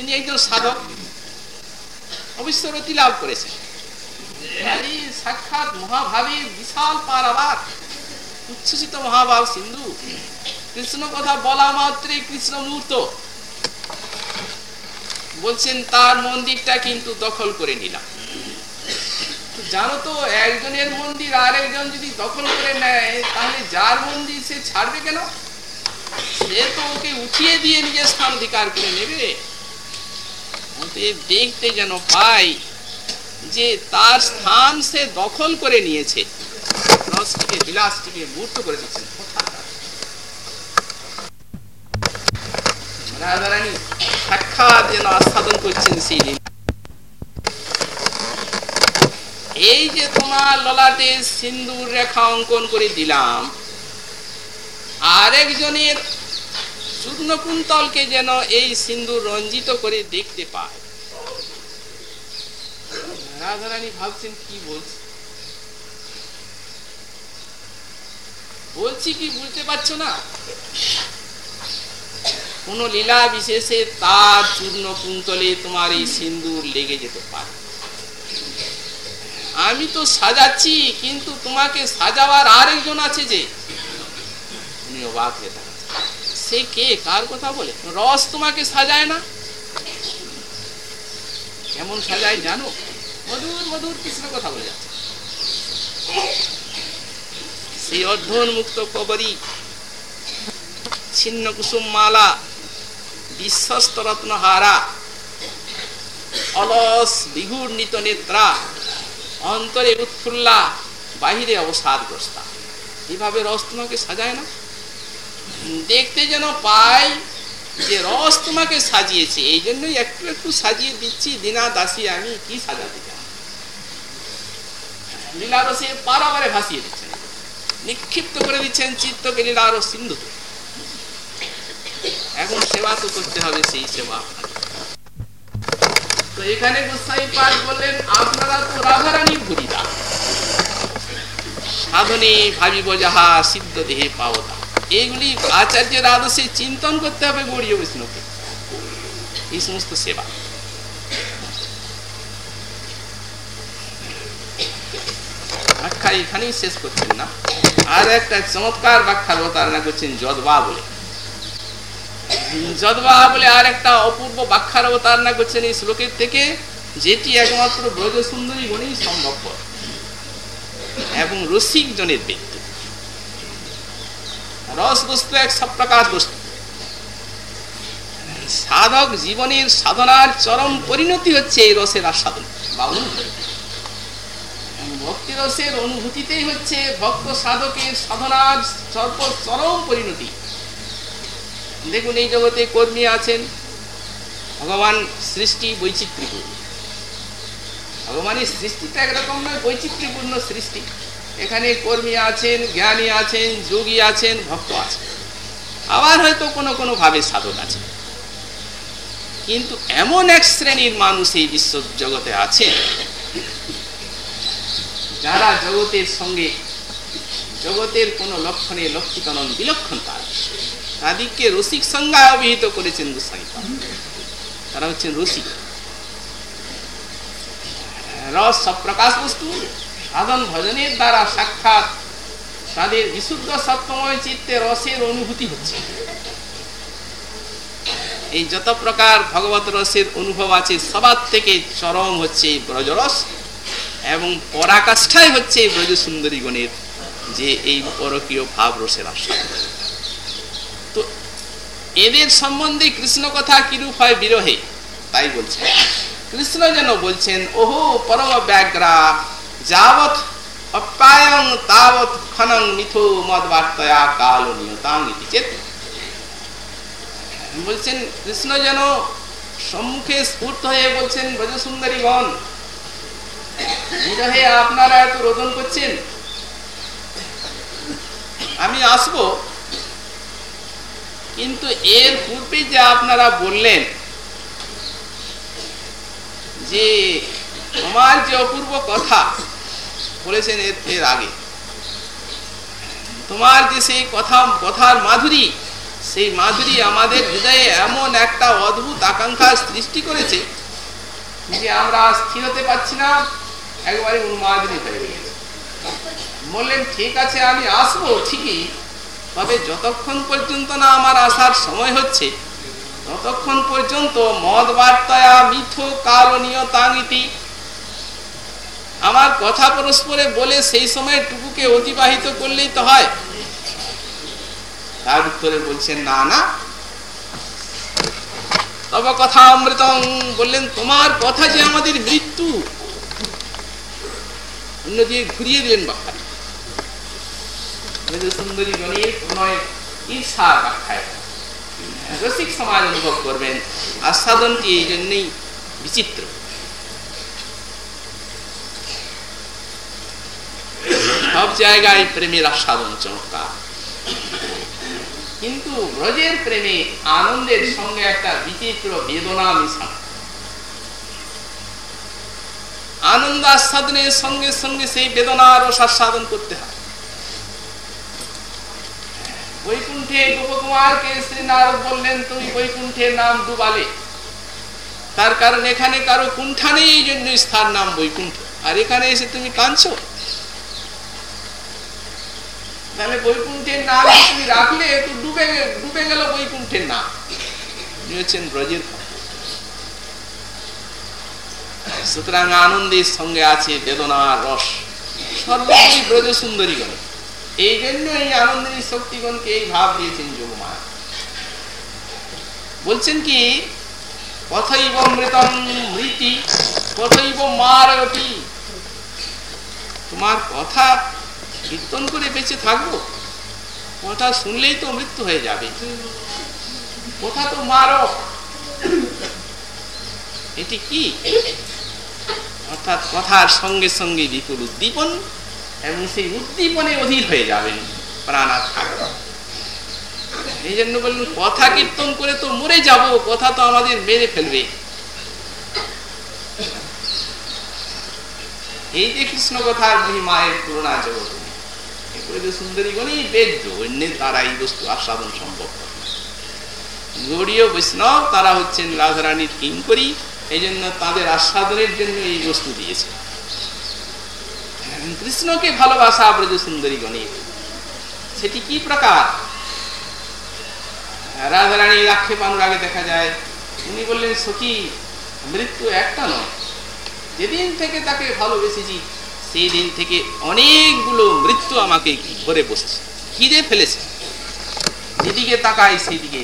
তিনি একজন সাধক। অবিশ্বরতি লাভ করেছেন সাক্ষাৎ মহাভাবের বিশাল পারাবার, উচ্ছ্বসিত মহাভাব সিন্ধু। কৃষ্ণ কথা বলা মাত্রে কৃষ্ণ মূর্ত। বলছেন, তার মন্দিরটা কিন্তু দখল করে নিলাম। জানো তো, একজনের মন্দির আর একজন যদি দখল করে নেয়, তাহলে যার মন্দির সে ছাড়বে কেন? সে তো ওকে উঠিয়ে দিয়ে নিজের স্থান অধিকার করে নেবে। দেখতে যেন পাই যে তার স্থান সে দখল করে নিয়েছে। রসটিকে, বিলাসটিকে মূর্ত করে দিচ্ছেন। রাধারানী সাক্ষাৎ যেন আস্বাদন করছেন সেই এই যে তোমার ললাটে সিন্দুর রেখা অঙ্কন করে দিলাম, আরেকজনের শুকনো কুন্তলকে যেন এই সিন্দুর রঞ্জিত করে দেখতে পায়। রাধারানী ভাবছেন, কি বলছে? বলছি কি বুঝতে পারছ না? কোন লীলা বিশেষে তার চূর্ণ কুন্তলে তোমার এই সিন্দুর লেগে যেতে পারে। আমি তো সাজাচ্ছি, কিন্তু তোমাকে সাজাবার আরেকজন আছে যে। উনি অবাক হয়ে সে কে, কার কথা বলে? রস তোমাকে সাজায় না? কেমন সাজায় জানো? মধুর মধুর কৃষ্ণ কথা বলে যাচ্ছে। সেই অধ্যয়ন মুক্ত কবরী, ছিন্ন কুসুম মালা, বিশ্বস্ত রত্নহারা, অলস বিঘূর্ণিত নেত্রা, অন্তরে উৎফুল্লা, বাহিরে অবসাদগ্রস্তা। এভাবে রস তোমাকে সাজায় না? দেখতে যেন পাই যে রস তোমাকে সাজিয়েছে। এই জন্যই একটু একটু সাজিয়ে দিচ্ছি। দিনা দাসী, আমি কি সাজাতে সিন্ধুতে এখন সেবা তো করতে হবে, সেই সেবা। তো এখানে বললেন, আপনারা তো রাধারানী ভাবিব যাহা সিদ্ধ দেহে পাওতা। এইগুলি আচার্যের আদর্শে চিন্তন করতে হবে গড়িয়ে বিষ্ণুকে এই সমস্ত সেবা। ব্যাখ্যা এখানেই শেষ করছেন না। আর একটা চমৎকার ব্যাখ্যার অবতারণা করছেন যদবা বলে। যদবা বলে আর একটা অপূর্ব ব্যাখ্যার অবতারণা করছেন এই শ্লোকের থেকে, যেটি একমাত্র ব্রজ সুন্দরী গণেই সম্ভবপর এবং রসিক জনের ব্যক্তি রস বস্তু এক সব প্রকার বস্তু সাধক জীবনের সাধনার চরম পরিণতি হচ্ছে এই রসের আস্বাদন। বা ভক্তি রসের অনুভূতিতেই হচ্ছে ভক্ত সাধকের সাধনার সর্ব চরম পরিণতি। দেখুন, এই জগতে কর্মী আছেন ভগবান সৃষ্টি বৈচিত্র্যপূর্ণ। ভগবানের সৃষ্টিটা একরকম নয়, বৈচিত্র্যপূর্ণ সৃষ্টি। এখানে কর্মী আছেন, জ্ঞানী আছেন, যোগী আছেন, ভক্ত আছেন। আবার হয়তো কোনো কোনো ভাবে সাধক আছে কিন্তু এমন এক শ্রেণির মানুষ এই বিশ্ব জগতে আছে যারা জগতের সঙ্গে, জগতের কোনো লক্ষণে লক্ষিত নন বিলক্ষণ তার। তাদেরকে রসিক সংজ্ঞা অভিহিত করেছেন গোস্বামী তারা হচ্ছেন রসিক। রস সব প্রকাশ বস্তু। সাধন ভজনের দ্বারা সাক্ষাৎ তাদের বিশুদ্ধ সত্যময় চিত্তে রসের অনুভূতি হচ্ছে। এই যত প্রকার ভগবত রসের অনুভব আছে, সবার থেকে চরম হচ্ছে ব্রজরস এবং পরাকাষ্ঠায় হচ্ছে ব্রজ সুন্দরীগণের যে এই পরকীয় ভাব রসের আস্বাদ তো এদের সম্বন্ধে কৃষ্ণ কথা কিরূপ হয় বিরহে? তাই বলছেন কৃষ্ণ যেন বলছেন, ওহো, পরম ব্যাগ্রা যাবৎ অপ্যায়ং তাবৎ খনং মিথো মদ বার্তয়া কাল নিয়তাং ইতি চেত। বলছেন, কৃষ্ণ যেন সম্মুখে স্ফূর্ত হয়ে বলছেন, ব্রজসুন্দরীগণ, বিরহে আপনারা এত রোদন করছেন। আমি আসব, কিন্তু এর পূর্বে যে আপনারা বললেন, যে তোমার যে অপূর্ব কথা বলেছেন এর এর আগে। তোমার যে সেই কথা, কথার মাধুরী, সেই মাধুরী আমাদের হৃদয়ে এমন একটা অদ্ভুত আকাঙ্ক্ষা সৃষ্টি করেছে যে আমরা স্থির হতে পারছি না, একবারে উন্মাদিনী হয়ে গেছে। বললেন, ঠিক আছে, আমি আসব, ঠিকই, তবে যতক্ষণ পর্যন্ত না আমার আসার সময় হচ্ছে, ততক্ষণ পর্যন্ত মদ বার্তায়া মিথ কালনীয় তাঙ্গিতি আমার কথা পরস্পরে বলে সেই সময় টুকুকে অতিবাহিত করলেই তো হয়। তার উত্তরে বলছেন, না না। তব কথা অমৃত বললেন, তোমার কথা যে আমাদের মৃত্যু। অন্যদিকে ঘুরিয়ে দিলেন বাক্যা সুন্দরী গণের প্রণয় ঈর্ষার ব্যাখ্যায় রসিক সমাজ অনুভব করবেন। আস্বাদনটি এই জন্যই বিচিত্র। সব জায়গায় প্রেমের আস্বাদন চমৎকার। কিন্তু ব্রজের প্রেমে আনন্দের সঙ্গে একটা বিচিত্র বেদনা মিশানো। আনন্দ আস্বাদনের সঙ্গে সঙ্গে সেই বেদনার রসাস্বাদন করতে হয়। বৈকুণ্ঠে গোপকুমারকে শ্রী নারদ বললেন, তুমি বৈকুণ্ঠের নাম ডুবালে। তার কারণ এখানে কারও কুণ্ঠা নেই জন্য স্থান নাম বৈকুণ্ঠ। আর এখানে এসে তুমি কাঁদছো? তাহলে বৈকুণ্ঠের নাম তুমি রাখলে, তো ডুবে ডুবে গেল বৈকুণ্ঠের নাম। হচ্ছেন ব্রজের সুতরাং আনন্দের সঙ্গে আছে বেদনার রস। সর্বোপরি ব্রজ সুন্দরীগণ এই জন্য এই আনন্দিনী শক্তিগণকে এই ভাব দিয়েছেন যোগমা বলছেন কি কথৈব মৃতম মৃতি কথৈব মারতি তোমার কথা কীর্তন করে বেঁচে থাকব? কথা শুনলেই তো মৃত্যু হয়ে যাবে। কথা তো মারক এটি কি? অর্থাৎ কথার সঙ্গে সঙ্গে বিপুল উদ্দীপন এবং সেই উদ্দীপনে অধীর হয়ে যাবেন প্রাণা থাকবে এই জন্য বললেন কথা কীর্তন করে তো মরে যাব, কথা তো আমাদের মেরে ফেলবে। এই যে কৃষ্ণ কথার মহিমায়ের তুলনা জগৎ। গণই বেদ্য অন্যের দ্বারা এই বস্তু আস্বাদন সম্ভব গৌরীয় বৈষ্ণব তারা হচ্ছেন এই জন্য তাদের আস্বাদনের জন্য এই বস্তু দিয়েছে। কৃষ্ণকে ভালোবাসা ব্রজ সুন্দরী গণিত, সেটি কি প্রকার? রাধারানীর আক্ষেপ অনুরাগে দেখা যায়, উনি বললেন, সখী, মৃত্যু একটা নয়, যেদিন থেকে তাকে ভালোবেসেছি সেই দিন থেকে অনেকগুলো মৃত্যু আমাকে ঘরে বসছে। খিদে ফেলেছে। যেদিকে তাকাই সেদিকে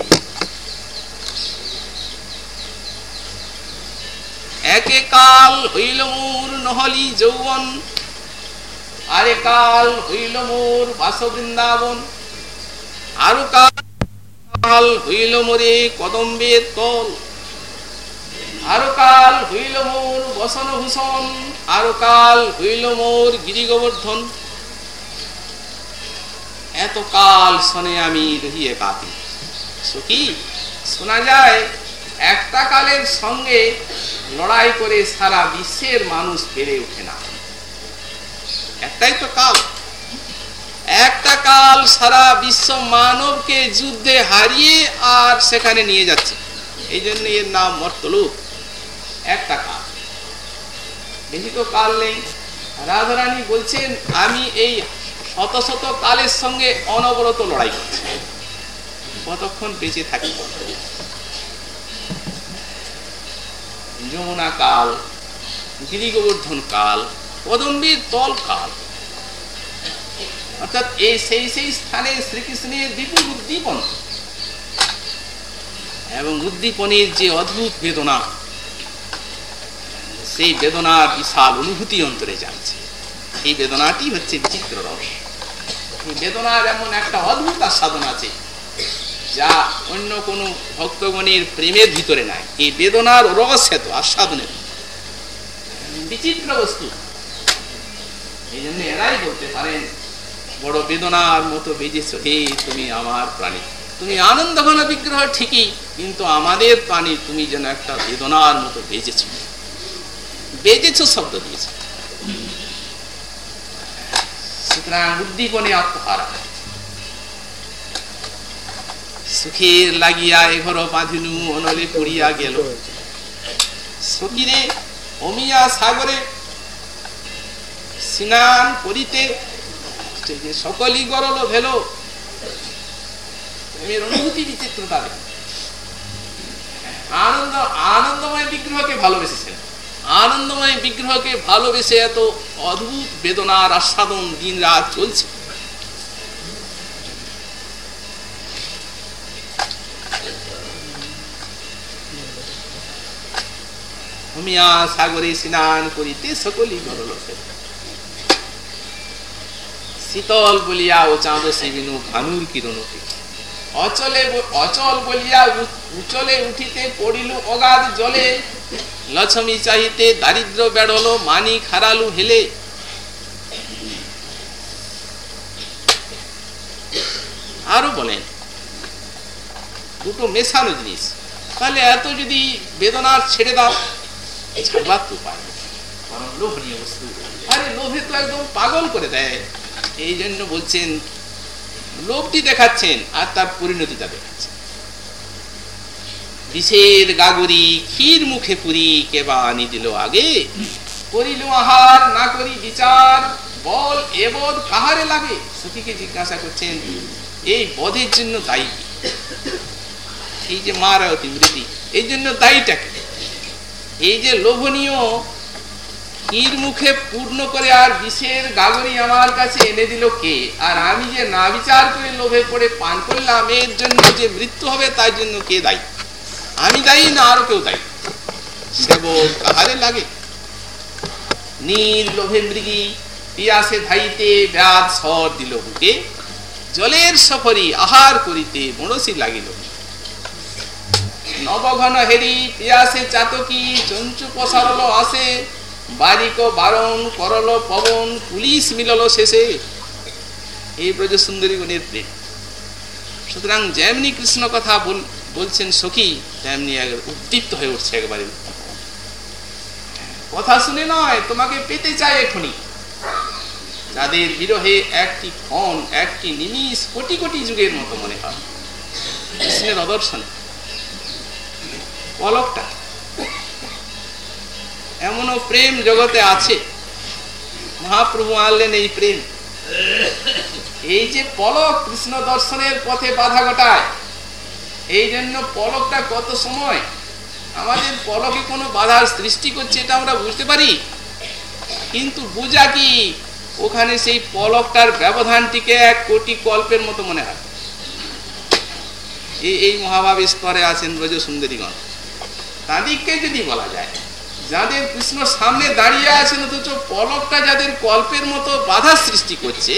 একে কাল হইল মোর নহলি যৌবন, আরে কাল হইল মোর বাস বৃন্দাবন আরও কাল হইল মোরে কদম্বের তল। আরও কাল হইল মোর বসন ভূষণ আরও কাল হইল মোর গিরি গোবর্ধন এত কাল শোনে আমি রহিয়ে কাঁপি সখী শোনা যায়, একটা কালের সঙ্গে লড়াই করে সারা বিশ্বের মানুষ পেরে ওঠে না। একটাই তো কাল। একটা কাল সারা বিশ্ব মানবকে যুদ্ধে হারিয়ে আর সেখানে নিয়ে যাচ্ছে। এই জন্য এর নাম মর্তলোক একটা কাল বেশি তো কাল নেই। রাধারানী বলছেন, আমি এই শত শত কালের সঙ্গে অনবরত লড়াই করছি। কতক্ষণ বেঁচে থাকি? যমুনা কাল গিরি গোবর্ধন কাল, কদম্বীর তল কাল। অর্থাৎ এই সেই সেই স্থানে শ্রীকৃষ্ণের বিপুল উদ্দীপন। এবং উদ্দীপনের যে অদ্ভুত বেদনা সেই বেদনার বিশাল অনুভূতি অন্তরে যাচ্ছে। এই বেদনাটি হচ্ছে বিচিত্র রস এই বেদনার এমন একটা অদ্ভুত আস্বাদন আছে, যা অন্য কোন ভক্তগণের প্রেমের ভিতরে নাই। এই বেদনার রস এত আস্বাদনের বিচিত্র বস্তু। এই জন্য এরাই বলতে পারেন, বড় বেদনার মতো বেজেছ হে তুমি আমার প্রাণী। তুমি আনন্দ ঘন বিগ্রহ ঠিকই, কিন্তু আমাদের প্রাণী তুমি যেন একটা বেদনার মতো বেজেছ। বেজেছ শব্দ দিয়েছে সুতরাং উদ্দীপনে সুখের লাগিয়া এঘর বাঁধিনু অনলে পড়িয়া গেল সকিরে অমিয়া সাগরে স্নান করিতে সকলই গরল ভেল প্রেমের অনুভূতি বিচিত্রতা আনন্দ আনন্দময় বিগ্রহকে ভালোবেসেছেন আনন্দময় বিগ্রহকে ভালোবেসে এত অদ্ভুত বেদনার আস্বাদন দিন রাত চলছে। হুমিয়া সাগরে স্নান করিতে সকলই গরল শীতল বলিয়া ও চাঁদ সেবিনু ভানুর কিরণ অচলে অচল বলিয়া উচলে উঠিতে পড়িল অগাধ জলে। লছমি চাহিতে দারিদ্র বেড়ল মানি খারালু হেলে। আরও বলেন দুটো মেশানো জিনিস। তাহলে এত যদি বেদনার ছেড়ে দাও ছাড়বার তো পারে কারণ লোভনীয় বস্তু। আরে লোভে তো একদম পাগল করে দেয়। এই জন্য বলছেন লোভটি দেখাচ্ছেন আর তার পরিণতিটা দেখাচ্ছেন। বিষের গাগরি ক্ষীর মুখে পুরি কেবা আনি দিল আগে? করিল আহার, না করি বিচার। বল এবদ কাহারে লাগে? সখীকে জিজ্ঞাসা করছেন, এই বধের জন্য দায়ী। এই যে মারায়তী বৃদ্ধি এই জন্য দায়ীটাকে। এই যে লোভনীয়, ক্ষীর মুখে পূর্ণ করে আর বিষের গাগরি আমার কাছে এনে দিল কে? আর আমি যে না বিচার করে লোভে পড়ে পান করলাম, এর জন্য যে মৃত্যু হবে, তার জন্য কে দায়ী? আমি দায়ী না আরও কেউ দায়ী সেবক কাহারে লাগে? নীল লোভে মৃগী পিয়াসে ধাইতে ব্যাধ সর দিল বুকে। জলের সফরি আহার করিতে বড়সি লাগিল। নবঘন হেরি পিয়াসে চাতকি চঞ্চু পসারল আসে। বারিক বারণ করল পবন, পুলিশ মিলল শেষে। এই ব্রজ সুন্দরী গণের প্রেম। সুতরাং যেমনি কৃষ্ণ কথা বলছেন, সখী তেমনি উদ্দীপ্ত হয়ে উঠছে একবারে। কথা শুনে নয়, তোমাকে পেতে চায় এখনই। যাদের বিরহে একটি ক্ষণ, একটি নিমিষ কোটি কোটি যুগের মতো মনে হয়। কৃষ্ণের অদর্শনে, পলকটা, এমনও প্রেম জগতে আছে। মহাপ্রভু আনলেন এই প্রেম। এই যে পলক কৃষ্ণ দর্শনের পথে বাধা ঘটায় এই জন্য পলকটা কত সময়? আমাদের পলকে কোনো বাধার সৃষ্টি করছে এটা আমরা বুঝতে পারি। কিন্তু বুঝা কি? ওখানে সেই পলকটার ব্যবধানটিকে এক কোটি কল্পের মতো মনে হয়। এই এই মহাভাব স্তরে আছেন ব্রজ সুন্দরীগণ তাদেরকে যদি বলা যায়, যাদের কৃষ্ণ সামনে দাঁড়িয়ে আছেন অথচ পলকটা যাদের কল্পের মতো বাধা সৃষ্টি করছে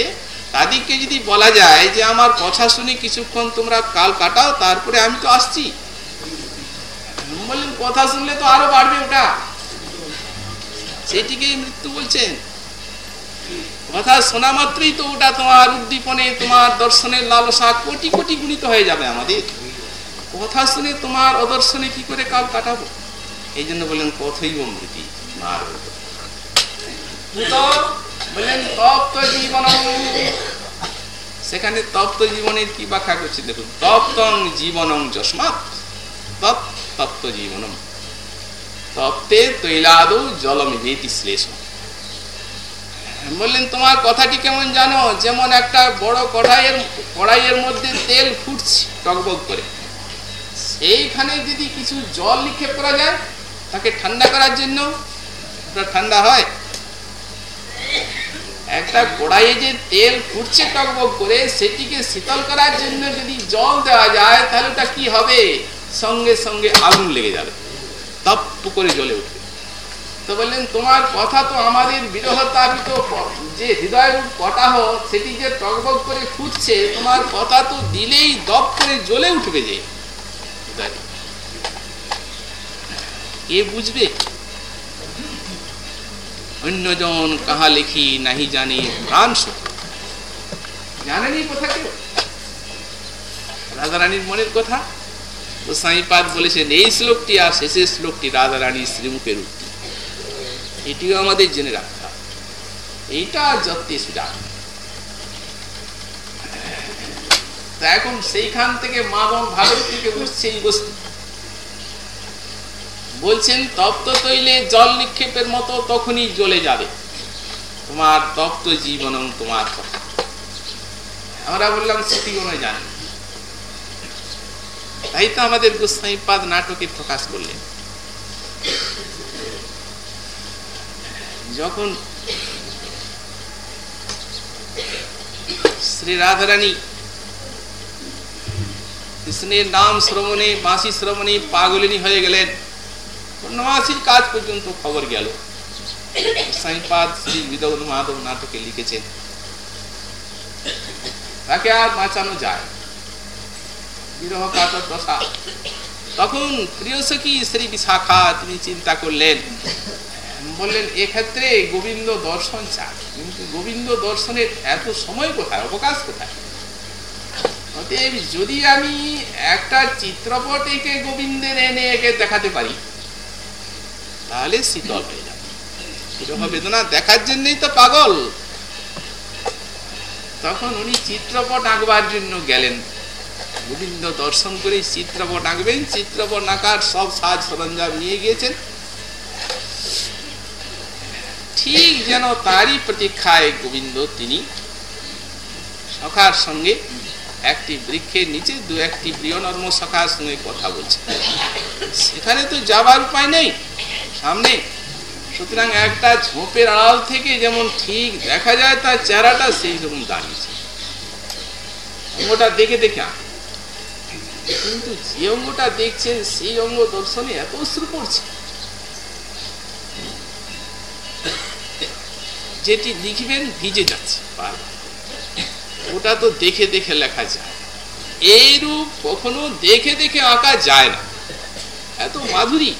তাদেরকে যদি বলা যায় যে আমার কথা শুনে কিছুক্ষণ তোমরা কাল কাটাও, তারপরে আমি তো আসছি। বললেন কথা শুনলে তো আরও বাড়বে ওটা। সেটিকেই মৃত্যু বলছেন। কথা শোনা মাত্রই তো ওটা তোমার উদ্দীপনে, তোমার দর্শনের লালসা কোটি কোটি গুণিত হয়ে যাবে আমাদের। কথা শুনে তোমার অদর্শনে কি করে কাল কাটাবো? এই জন্য বললেন কথই মৃতি মার বললেন তপ্ত জীবন সেখানে তপ্ত জীবনের কি ব্যাখ্যা করছে? দেখুন তপ্তং জীবনং যস্মাৎ তপ্ত জীবনম। তপ্তে তৈলাদৌ জলমিভেতি শ্লেষ বললেন, তোমার কথাটি কেমন জানো? যেমন একটা বড় কড়াইয়ের কড়াইয়ের মধ্যে তেল ফুটছে টকবক করে। সেইখানে যদি কিছু জল নিক্ষেপ করা যায়, তাকে ঠান্ডা করার জন্য ঠান্ডা হয়? একটা কড়াইয়ে যে তেল ফুটছে টকবক করে, সেটিকে শীতল করার জন্য যদি জল দেওয়া যায়, তাহলে ওটা কি হবে? সঙ্গে সঙ্গে আগুন লেগে যাবে। তপ করে জ্বলে উঠবে। তো বললেন, তোমার কথা তো আমাদের বিরহ তাপিত যে হৃদয় কটাহ সেটি যে টকবক করে ফুটছে, তোমার কথা তো দিলেই দপ করে জ্বলে উঠবে যে। কে বুঝবে? অন্যজন কাহা লিখি নাহি জানে প্রাণ সুখ জানেনি কথা কেউ? রাধারানীর মনের কথা? তো বলেছেন, এই শ্লোকটি আর শেষের শ্লোকটি রাধারানীর শ্রীমুখের উক্তি এটিও আমাদের জেনে রাখতে হবে। এইটা যত্নে সুজা। তা এখন সেইখান থেকে মাদন ভারত থেকে উঠছে এই বস্তু। বলছেন, তপ্ত তৈলে জল নিক্ষেপের মতো তখনই জ্বলে যাবে। তোমার তপ্ত জীবন তোমার আমরা বললাম স্মৃতিগুণ জানি তাই তো আমাদের গোস্বাইপাদ নাটকে প্রকাশ করলেন। যখন শ্রী রাধারানী কৃষ্ণের নাম শ্রবণে, বাঁশি শ্রবণে পাগলিনী হয়ে গেলেন পূর্ণমাসীর কাজ পর্যন্ত খবর গেল। সাইপাদ শ্রী মাধব নাটকে লিখেছেন, তাকে আর বাঁচানো যায়। বিরহ কাতর দশা। তখন প্রিয় সখী শ্রী বিশাখা তিনি চিন্তা করলেন, বললেন, এক্ষেত্রে গোবিন্দ দর্শন চান কিন্তু গোবিন্দ দর্শনের এত সময় কোথায়? অবকাশ কোথায়? অতএব যদি আমি একটা চিত্রপট একে গোবিন্দের এনে একে দেখাতে পারি তাহলে শীতল হয়ে যাবে। বিরহ বেদনা দেখার জন্যই তো পাগল। তখন উনি চিত্রপট আঁকবার জন্য গেলেন। গোবিন্দ দর্শন করে চিত্রপট আঁকবেন, চিত্রপট আঁকার সব সাজ সরঞ্জাম নিয়ে গিয়েছেন। ঠিক যেন তারই প্রতীক্ষায় গোবিন্দ তিনি সখার সঙ্গে একটি বৃক্ষের নিচে দু একটি প্রিয় নর্ম সখার সঙ্গে কথা বলছে। সেখানে তো যাবার উপায় নেই। সামনে। সুতরাং একটা ঝোপের আড়াল থেকে যেমন ঠিক দেখা যায়, তার চেহারাটা সেই রকম দাঁড়িয়েছে। অঙ্গটা দেখে দেখে কিন্তু যে অঙ্গটা দেখছেন, সেই অঙ্গ দর্শনে এত শুরু করছে যেটি লিখবেন ভিজে যাচ্ছে ওটা তো দেখে দেখে লেখা যায়। এইরূপ কখনো দেখে দেখে আঁকা যায় না। এত মাধুরী।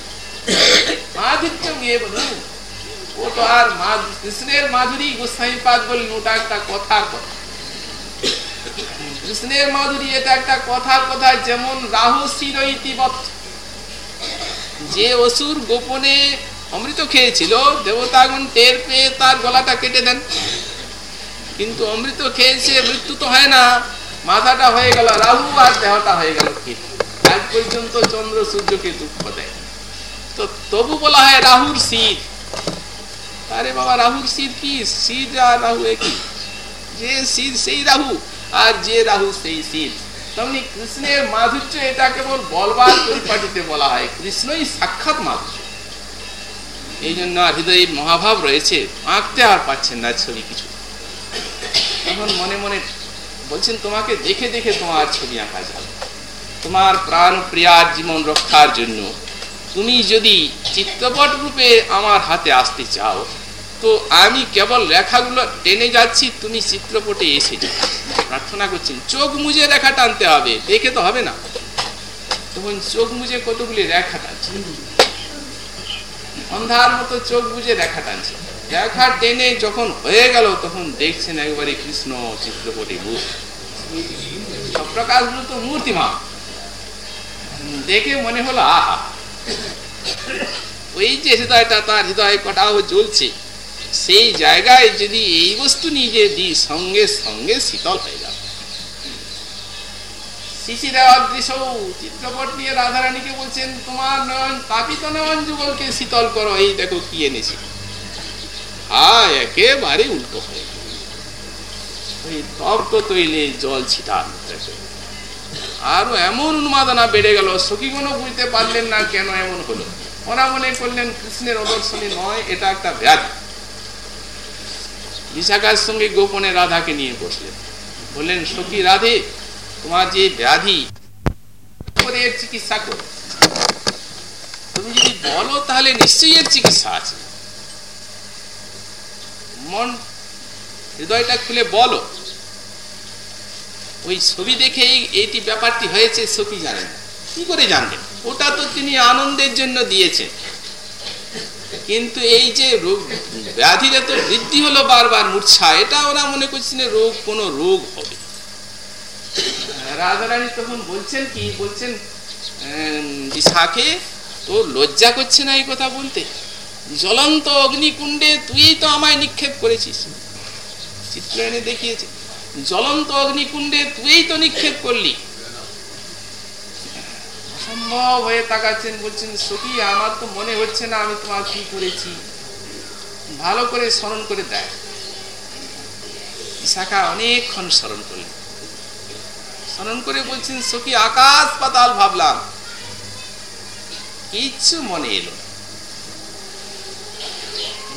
কৃষ্ণের মাধুরী এটা একটা কথার কথা, যেমন যে অসুর গোপনে অমৃত খেয়েছিল, দেবতাগণ টের পেয়ে তার গলাটা কেটে দেন। কিন্তু অমৃত খেয়েছে, মৃত্যু তো হয় না। মাথাটা হয়ে গেল, রাহু আর দেহটা হয়ে গেল আজ পর্যন্ত চন্দ্র সূর্যকে দুঃখ দেয়। তো তবু বলা হয় রাহুর শীত। আরে বাবা, রাহুর শীত কি? শীত আর রাহু একই। যে শীত সেই রাহু, আর যে রাহু সেই শীত। তেমনি কৃষ্ণের মাধুর্য এটা কেবল বলবার পরিপাটিতে বলা হয়। কৃষ্ণই সাক্ষাৎ মাধুর্য। এই জন্য হৃদয়ে মহাভাব রয়েছে, আঁকতে আর পাচ্ছেন না ছবি কিছু। তখন মনে মনে বলছেন, তোমাকে দেখে দেখে তোমার ছবি আঁকা যাবে। তোমার প্রাণ প্রিয়ার জীবন রক্ষার জন্য। তুমি যদি চিত্রপট রূপে আমার হাতে আসতে চাও, তো আমি কেবল লেখাগুলো টেনে যাচ্ছি, তুমি চিত্রপটে এসে যাও। প্রার্থনা করছেন, চোখ মুজে রেখা টানতে হবে, দেখে তো হবে না। তখন চোখ মুজে কতগুলি রেখা টানছে। অন্ধার মতো চোখ বুঝে রেখা টানছে। রেখা টেনে যখন হয়ে গেল, তখন দেখছেন একবারে কৃষ্ণ চিত্রপটে বুঝ সব প্রকাশ তো মূর্তিমা দেখে মনে হলো, আহা! ওই যে হৃদয়টা, তার হৃদয় কটাও জ্বলছে। সেই জায়গায় যদি এই বস্তু নিজে দিই, সঙ্গে সঙ্গে শীতল হয়ে যাবে। চিত্রপট নিয়ে রাধারানীকে বলছেন, তোমার নয়ন তাপিত নয়ন যুগলকে শীতল করো। এই দেখো কি এনেছি। হ্যাঁ একেবারে উল্টো হয়ে জল ছিটান আরও এমন উন্মাদনা বেড়ে গেল বুঝতে পারলেন না কেন এমন হলো। ওরা মনে করলেন, কৃষ্ণের অদর্শনী নয়, এটা একটা ব্যাধি। বিশাখার সঙ্গে গোপনে রাধাকে নিয়ে বসলেন। বললেন, সখী রাধে, তোমার যে ব্যাধি চিকিৎসা করো। তুমি যদি বলো, তাহলে নিশ্চয়ই এর চিকিৎসা আছে। মন হৃদয়টা খুলে বলো। ওই ছবি দেখে এইটি ব্যাপারটি হয়েছে সখী জানেন। কি করে জানবেন ওটা তো তিনি আনন্দের জন্য দিয়েছেন। কিন্তু এই যে রোগ ব্যাধির এত বৃদ্ধি হলো বারবার মূর্ছা, এটা ওরা মনে করছেন রোগ, কোনো রোগ হবে। রাধারানী তখন বলছেন কি? বলছেন বিশাখে তো লজ্জা করছে না এই কথা বলতে? জ্বলন্ত অগ্নিকুণ্ডে তুই তো আমায় নিক্ষেপ করেছিস। চিত্র এনে দেখিয়েছে, জ্বলন্ত অগ্নিকুণ্ডে তুই তো নিক্ষেপ করলি। অসম্ভব হয়ে তাকাচ্ছেন, বলছেন, সখী, আমার তো মনে হচ্ছে না আমি তোমার কি করেছি। ভালো করে স্মরণ করে দেয় শাখা অনেকক্ষণ স্মরণ করলেন। স্মরণ করে বলছেন, সখী, আকাশ পাতাল ভাবলাম। কিচ্ছু মনে এলো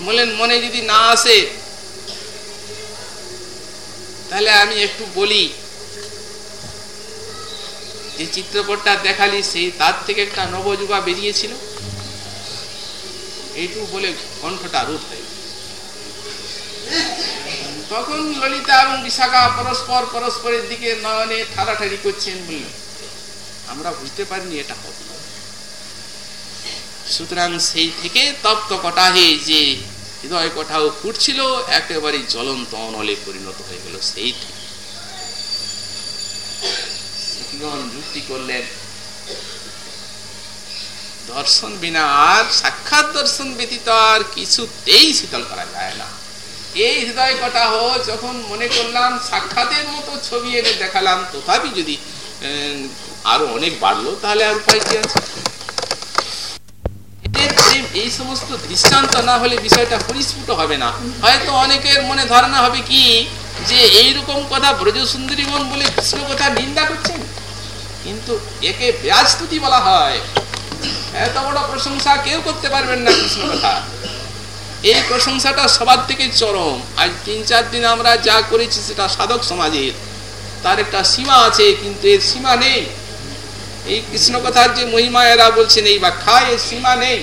বললেন মনে যদি না আসে, তাহলে আমি একটু বলি, যে চিত্রপটটা দেখালি, সেই তার থেকে একটা নবযুবা বেরিয়েছিল। এইটুকু বলে কণ্ঠটা রূপ হয়ে তখন ললিতা এবং বিশাখা পরস্পর পরস্পরের দিকে নয়নে ঠাড়াঠাড়ি করছেন বলল, আমরা বুঝতে পারিনি এটা হবে। সুতরাং সেই থেকে তপ্ত কটাহে যে হৃদয় কটাও ফুটছিল, একেবারে জ্বলন্ত অনলে পরিণত হয়ে গেল সেই যুক্তি করলেন, দর্শন বিনা আর, সাক্ষাৎ দর্শন ব্যতীত আর কিছুতেই শীতল করা যায় না। এই হৃদয় কটা হো যখন মনে করলাম, সাক্ষাতের মতো ছবি এনে দেখালাম, তথাপি যদি আরও অনেক বাড়লো, তাহলে আর উপায় কি আছে? এই সমস্ত দৃষ্টান্ত না হলে বিষয়টা পরিস্ফুট হবে না। হয়তো অনেকের মনে ধারণা হবে কি যে এইরকম কথা ব্রজ সুন্দরীগণ বলে কৃষ্ণ কথা নিন্দা করছেন? কিন্তু একে ব্যাজস্তুতি বলা হয়। এত বড় প্রশংসা কেউ করতে পারবেন না কৃষ্ণ কথা। এই প্রশংসাটা সবার থেকে চরম। আজ তিন চার দিন আমরা যা করেছি সেটা সাধক সমাজের। তার একটা সীমা আছে, কিন্তু এর সীমা নেই। এই কৃষ্ণ কথার যে মহিমা এরা বলছেন, এই বা খায় এর সীমা নেই।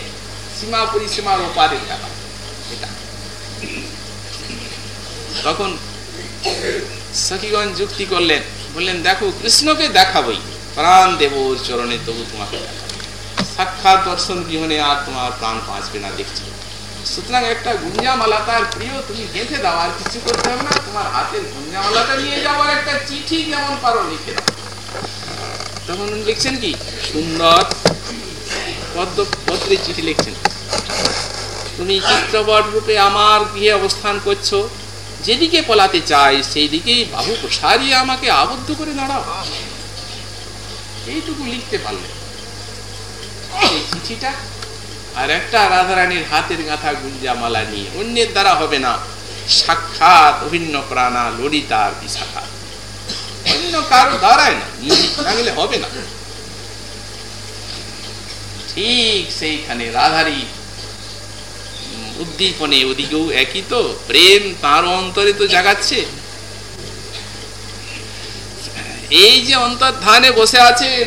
সীমা পরিসীমার ওপারের ব্যাপার এটা। তখন সখীগঞ্জ যুক্তি করলেন, বললেন, দেখো, কৃষ্ণকে দেখাবই। প্রাণ দেব ওর চরণে, তবু তোমাকে সাক্ষাৎ দর্শন বিহনে আর তোমার প্রাণ বাঁচবে না, দেখছি। সুতরাং একটা গুঞ্জামালা তার প্রিয়, তুমি গেঁথে দাও, আর কিছু করতে হবে না। তোমার হাতের গুঞ্জামালাটা নিয়ে যাওয়ার একটা চিঠি যেমন পারো লিখে দাও। তখন লিখছেন কি? সুন্দর পদ্ম পত্রে চিঠি লিখছেন। তুমি চিত্রপট রূপে আমার গৃহে অবস্থান করছ। যেদিকে পলাতে চাই সেই দিকেই বাহু প্রসারিয়ে আমাকে আবদ্ধ করে দাঁড়াও। এইটুকু লিখতে পারলে। এই চিঠিটা আর একটা রাধারানীর হাতের গাঁথা গুঞ্জামালা নিয়ে অন্যের দ্বারা হবে না। সাক্ষাৎ অভিন্ন প্রাণা ললিতার বিশাখা। অন্য কারও দাঁড়ায় না না হবে না। ঠিক সেইখানে রাধারী উদ্দীপনে ওদিকেও একই তো, প্রেম তার অন্তরে তো জাগাচ্ছে। এই যে অন্তর্ধানে বসে আছেন,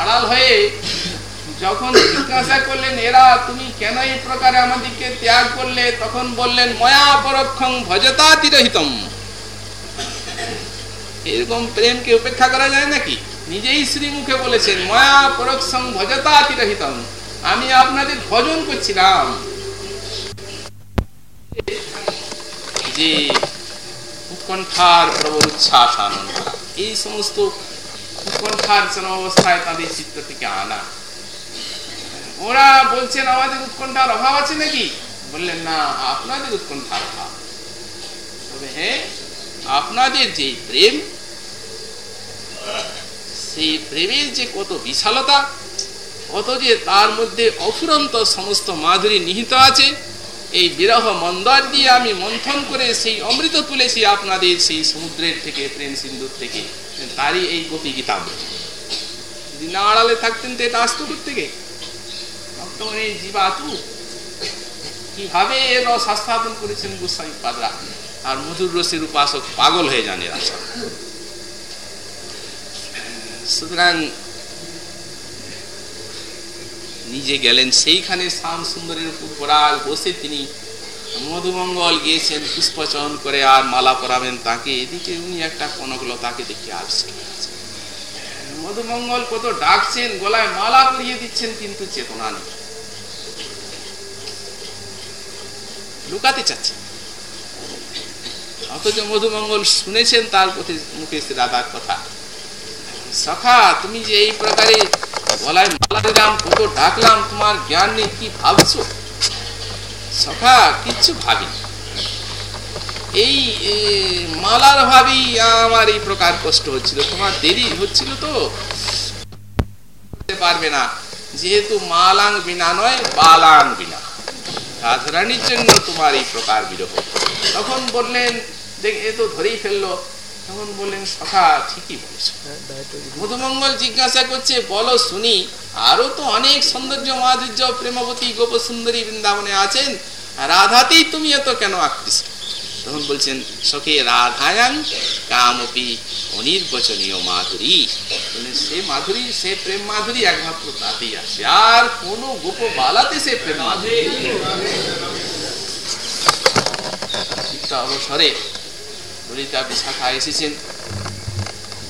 আড়াল হয়ে যখন জিজ্ঞাসা করলেন, এরা, তুমি কেন এই প্রকারে আমাদেরকে ত্যাগ করলে? তখন বললেন, ময়া পরক্ষং ভজতা তিরহিতম। এরকম প্রেমকে উপেক্ষা করা যায় নাকি? নিজেই শ্রীমুখে বলেছেন, মায়া পরক্ষং ভজতা তিরহিতম। আমি আপনাদের ভজন করছিলাম। যে উৎকণ্ঠার প্রবল উচ্ছ্বাস আনন্দ এই সমস্ত উৎকণ্ঠার অবস্থায় তাদের চিত্র থেকে আনা। ওরা বলছেন, আমাদের উৎকণ্ঠার অভাব আছে নাকি? বললেন, না, আপনাদের উৎকণ্ঠার অভাব। তবে হ্যাঁ আপনাদের যে প্রেম সেই প্রেমের যে কত বিশালতা, কত যে তার মধ্যে অফুরন্ত সমস্ত মাধুরী নিহিত আছে, এই বিরহ মন্দার দিয়ে আমি মন্থন করে সেই অমৃত তুলেছি আপনাদের সেই সমুদ্রের থেকে, প্রেম সিন্ধুর থেকে, তারই এই গোপী গীতা যদি না আড়ালে থাকতেন তো এটা আসতো থেকে বর্তমানে জীবাতু কীভাবে এর রস আস্থাপন করেছেন গোস্বামী পাদরা? আর মধুর রসের উপাসক পাগল হয়ে যান এরা সুতরাং নিজে গেলেন। সেইখানে শ্যাম সুন্দরের উপর পড়াল বসে তিনি মধুমঙ্গল গিয়েছেন, পুষ্পচয়ন করে আর মালা পরাবেন তাকে। এদিকে উনি একটা কনকলতাকে দেখে হয়েছে মধুমঙ্গল কত ডাকছেন, গলায় মালা পরিয়ে দিচ্ছেন, কিন্তু চেতনা নেই। লুকাতে চাচ্ছেন অথচ মধুমঙ্গল শুনেছেন তার প্রতি মুখে রাধার কথা। সখা তুমি যে এই প্রকারে গলায় মালা দিলাম কত ডাকলাম, তোমার জ্ঞান নেই, কি ভাবছ? সখা কিচ্ছু ভাবি এই মালার ভাবেই আমার এই প্রকার কষ্ট হচ্ছিল। তোমার দেরি হচ্ছিল তো? পারবে না, যেহেতু মালাং বিনা নয়, বালাং বিনা। রাধারানীর জন্য তোমার এই প্রকার বিরহ। তখন বললেন, দেখ, এ তো ধরেই ফেলল। তখন বললেন সখা ঠিকই বলেছ। মধুমঙ্গল জিজ্ঞাসা করছে, বলো শুনি, আরও তো অনেক সৌন্দর্য মাধুর্য প্রেমবতী গোপ সুন্দরী বৃন্দাবনে আছেন, রাধাতেই তুমি এত কেন আকৃষ্ট? তখন বলছেন, সখে রাধায়াং কামপি অনির্বচনীয় মাধুরী। সে মাধুরী, সে প্রেম মাধুরী একমাত্র তাতেই আছে। আর কোন গোপ বালাতে সে প্রেম মাধুরী অবসরে ললিতা বিশাখা এসেছেন।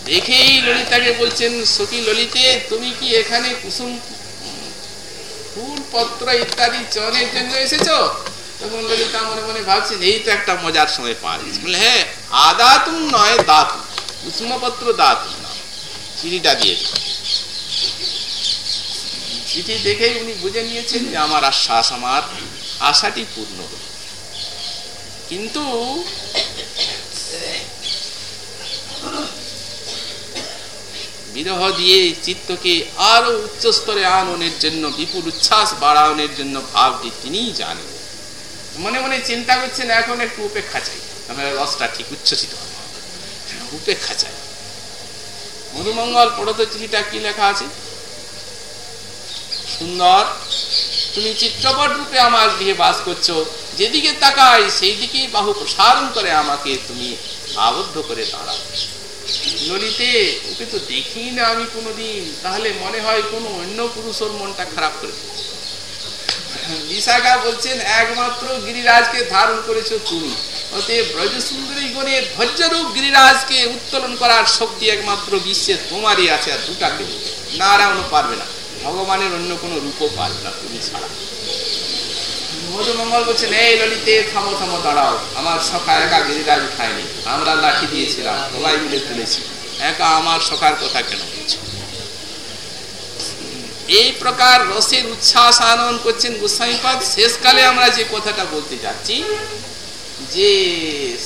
দেখেই ললিতাকে বলছেন সখী ললিতে, তুমি কি এখানে কুসুম, ফুল পত্র ইত্যাদি চনের জন্য এসেছ? তখন ললিতা মনে মনে ভাবছেন এই তো একটা মজার সময় পাওয়া গেছে। বলে হ্যাঁ আদাতুম নয় দাতু কুসুমপত্র দাতু না। চিঠিটা দিয়ে চিঠি দেখেই উনি বুঝে নিয়েছেন যে আমার আশ্বাস, আমার আশাটি পূর্ণ কিন্তু বিরহ দিয়ে চিত্তকে আরও উচ্চ স্তরে আননের জন্য, বিপুল উচ্ছ্বাস বাড়ানোর জন্য ভাবটি তিনিই জানেন। মনে মনে চিন্তা করছেন, এখন একটু উপেক্ষা চাই। আমার রসটা ঠিক উচ্ছ্বসিত হবে। উপেক্ষা চাই। মধুমঙ্গল পড়ত চিঠিটা কি লেখা আছে? সুন্দর, তুমি চিত্রপট রূপে আমার গৃহে বাস করছ। যেদিকে তাকায় সেই দিকেই বাহু প্রসারণ করে আমাকে তুমি আবদ্ধ করে দাঁড়াও। ওকে তো না আমি কোনোদিন। তাহলে মনে হয় কোনো অন্য পুরুষের মনটা খারাপ বিশাখা বলছেন, একমাত্র গিরিরাজকে ধারণ করেছ তুমি। অতএব গণের ধৈর্যরূপ গিরিরাজকে উত্তোলন করার শক্তি একমাত্র বিশ্বে তোমারই আছে আর দুটাকে নারায়ণ পারবে না, ভগবানের অন্য কোনো রূপও পারবে না তুমি ছাড়া। মধুমঙ্গল বলছেন এই ললিতে, থামো থামো, দাঁড়াও। আমার সখা একা গিরিরাজ উঠায়নি। আমরা লাঠি দিয়েছিলাম সবাই মিলে তুলেছি। একা আমার সখার কথা কেন বলছো? এই প্রকার রসের উচ্ছ্বাস আনন্দ করছেন গোস্বামীপাদ। শেষকালে আমরা যে কথাটা বলতে যাচ্ছি, যে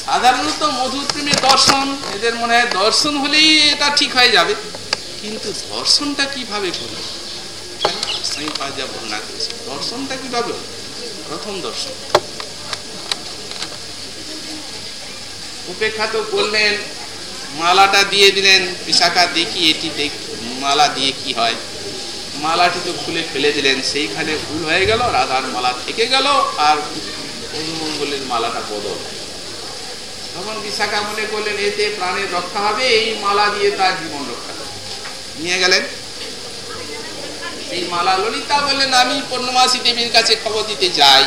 সাধারণত মধুর দর্শন, এদের মনে হয় দর্শন হলেই এটা ঠিক হয়ে যাবে। কিন্তু দর্শনটা কীভাবে করল গোস্বামীপাদ যা বর্ণনা করেছে দর্শনটা কীভাবে হলো প্রথম দর্শন। উপেক্ষা তো করলেন, মালাটা দিয়ে দিলেন, বিশাখা দেখি এটি দেখ, মালা দিয়ে কি হয়। মালাটি তো খুলে ফেলে দিলেন, সেইখানে ভুল হয়ে গেল, রাধার মালা থেকে গেল, আর অনুমঙ্গলের মালাটা বদল। তখন বিশাখা মনে করলেন, এতে প্রাণের রক্ষা হবে, এই মালা দিয়ে তার জীবন রক্ষা নিয়ে গেলেন। এই মালা ললিতা বললেন, আমি পূর্ণমাসী দেবীর কাছে খবর দিতে যাই।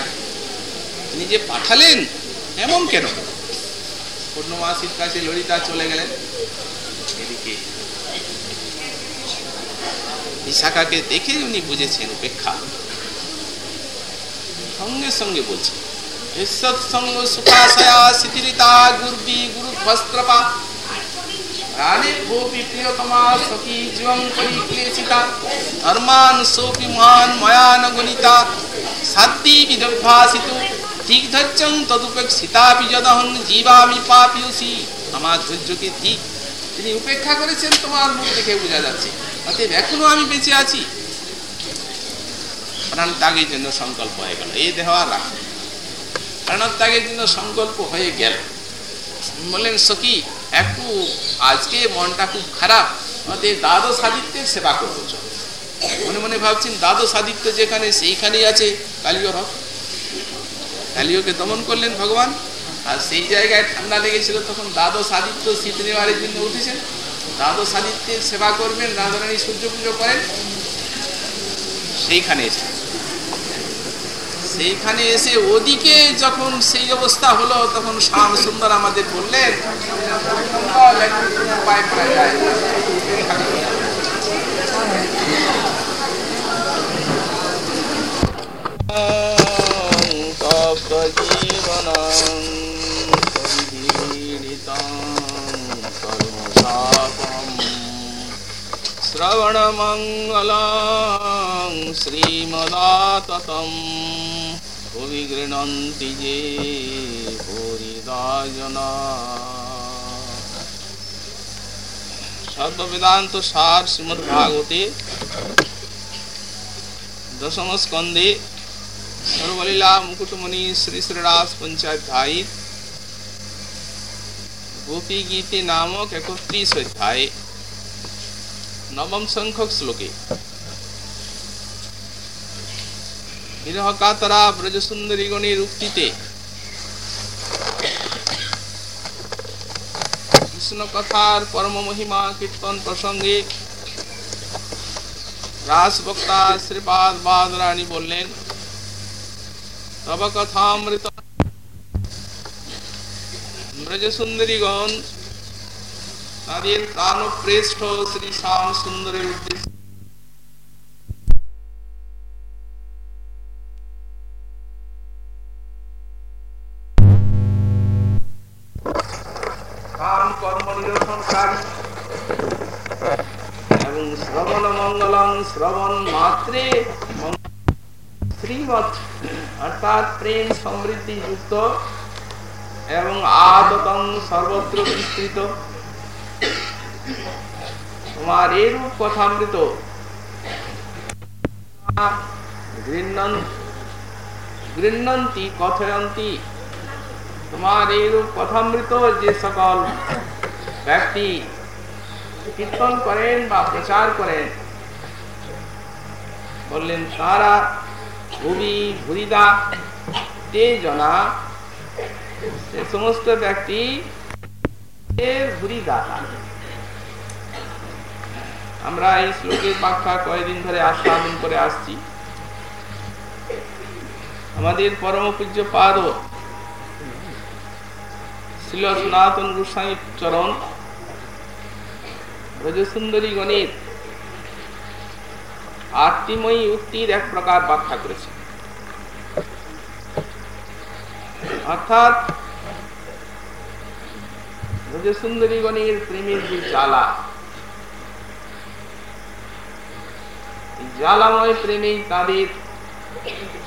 তিনি যে পাঠালেন, এমন কেন? পূর্ণমাসীর কাছে ললিতা চলে গেলেন। এদিকে বিশাখাকে দেখে উনি বুঝেছেন উপেক্ষা। সঙ্গে সঙ্গে বলছেন সঙ্গ সুখাশয়া শিথিলিতা গুরবি গুরু বস্ত্রপা রানে ভোপি প্রিয়তমা সখী জীবং পরিক্লেশিতা, ধর্মান সোপি মহান ময়ান গণিতা সাদ্দি বিদভাসিত দিগ্ধর্যং তদুপেক্ষিতাপি যদহং জীবামি পাপিয়সি। আমার ধৈর্যকে ঠিক তিনি উপেক্ষা করেছেন, তোমার মুখ দেখে বোঝা যাচ্ছে। অতএব এখনও আমি বেঁচে আছি। প্রাণ ত্যাগের জন্য সংকল্প হয়ে গেল। এই দেহ আর রাখ। প্রাণ ত্যাগের জন্য সংকল্প হয়ে গেল। বললেন, সখী একটু আজকে মনটা খুব খারাপ অতএব দ্বাদশ আদিত্যের সেবা করব মনে মনে ভাবছেন, দ্বাদশ আদিত্য যেখানে, সেইখানেই আছে কালীয় রথ। কালীয়কে দমন করলেন ভগবান, আর সেই জায়গায় ঠান্ডা লেগেছিল, তখন দ্বাদশ আদিত্য শীত নেওয়ারের জন্য উঠেছেন। দ্বাদশ আদিত্যের সেবা করবেন, রাধারানী সূর্য পুজো করেন, সেইখানে এসে সেইখানে এসে ওদিকে যখন সেই অবস্থা হলো তখন শ্যাম সুন্দর আমাদের বললেন উপায় করা যায় श्रवणमङ्गलं श्रीमदाततम् অভিগৃণন্তি যে হরিদায়না সর্ববেদান্ত সার শ্রীমদ ভাগবতে দশম স্কন্ধে সর্বলীলা মুকুটমণি শ্রী শ্রীরাস পঞ্চাধ্যায়ী গোপী গীতে নামক একত্রিশ অধ্যায় নবম সংখ্যক শ্লোকে বিরহ কাতরা ব্রজ সুন্দরী গণের উক্তিতে কৃষ্ণ কথার পরম মহিমা কীর্তন প্রসঙ্গে রাস বক্তা শ্রীপাদ বাদ রানী বললেন তব কথামৃত ব্রজ সুন্দরীগণ তাদের প্রাণপ্রেষ্ঠ শ্রী শ্যাম সুন্দরের উদ্দেশ্যে শ্রবণ মাত্রে শ্রীমৎ অর্থাৎ প্রেম সমৃদ্ধি যুক্ত এবং আদতং সর্বত্র বিস্তৃত। তোমার এরূপ কথামৃত গৃহন্তি কথয়ন্তি। তোমার এইরূপ কথামৃত যে সকল ব্যক্তি কীর্তন করেন বা প্রচার করেন বললেন তারা ভূমি ভুরিদা, তে জনা সে সমস্ত ব্যক্তি আমরা এই শ্লোকের ব্যাখ্যা কয়েকদিন ধরে আস্বাদন করে আসছি। আমাদের পরম পূজ্য পাদ ছিল সনাতন গোস্বামী চরণ, ব্রজসুন্দরী গণিত আত্মীময়ী উক্তির এক প্রকার ব্যাখ্যা করেছে। অর্থাৎ ব্রজসুন্দরী গণের প্রেমের যে জ্বালা জ্বালাময় প্রেমেই তাদের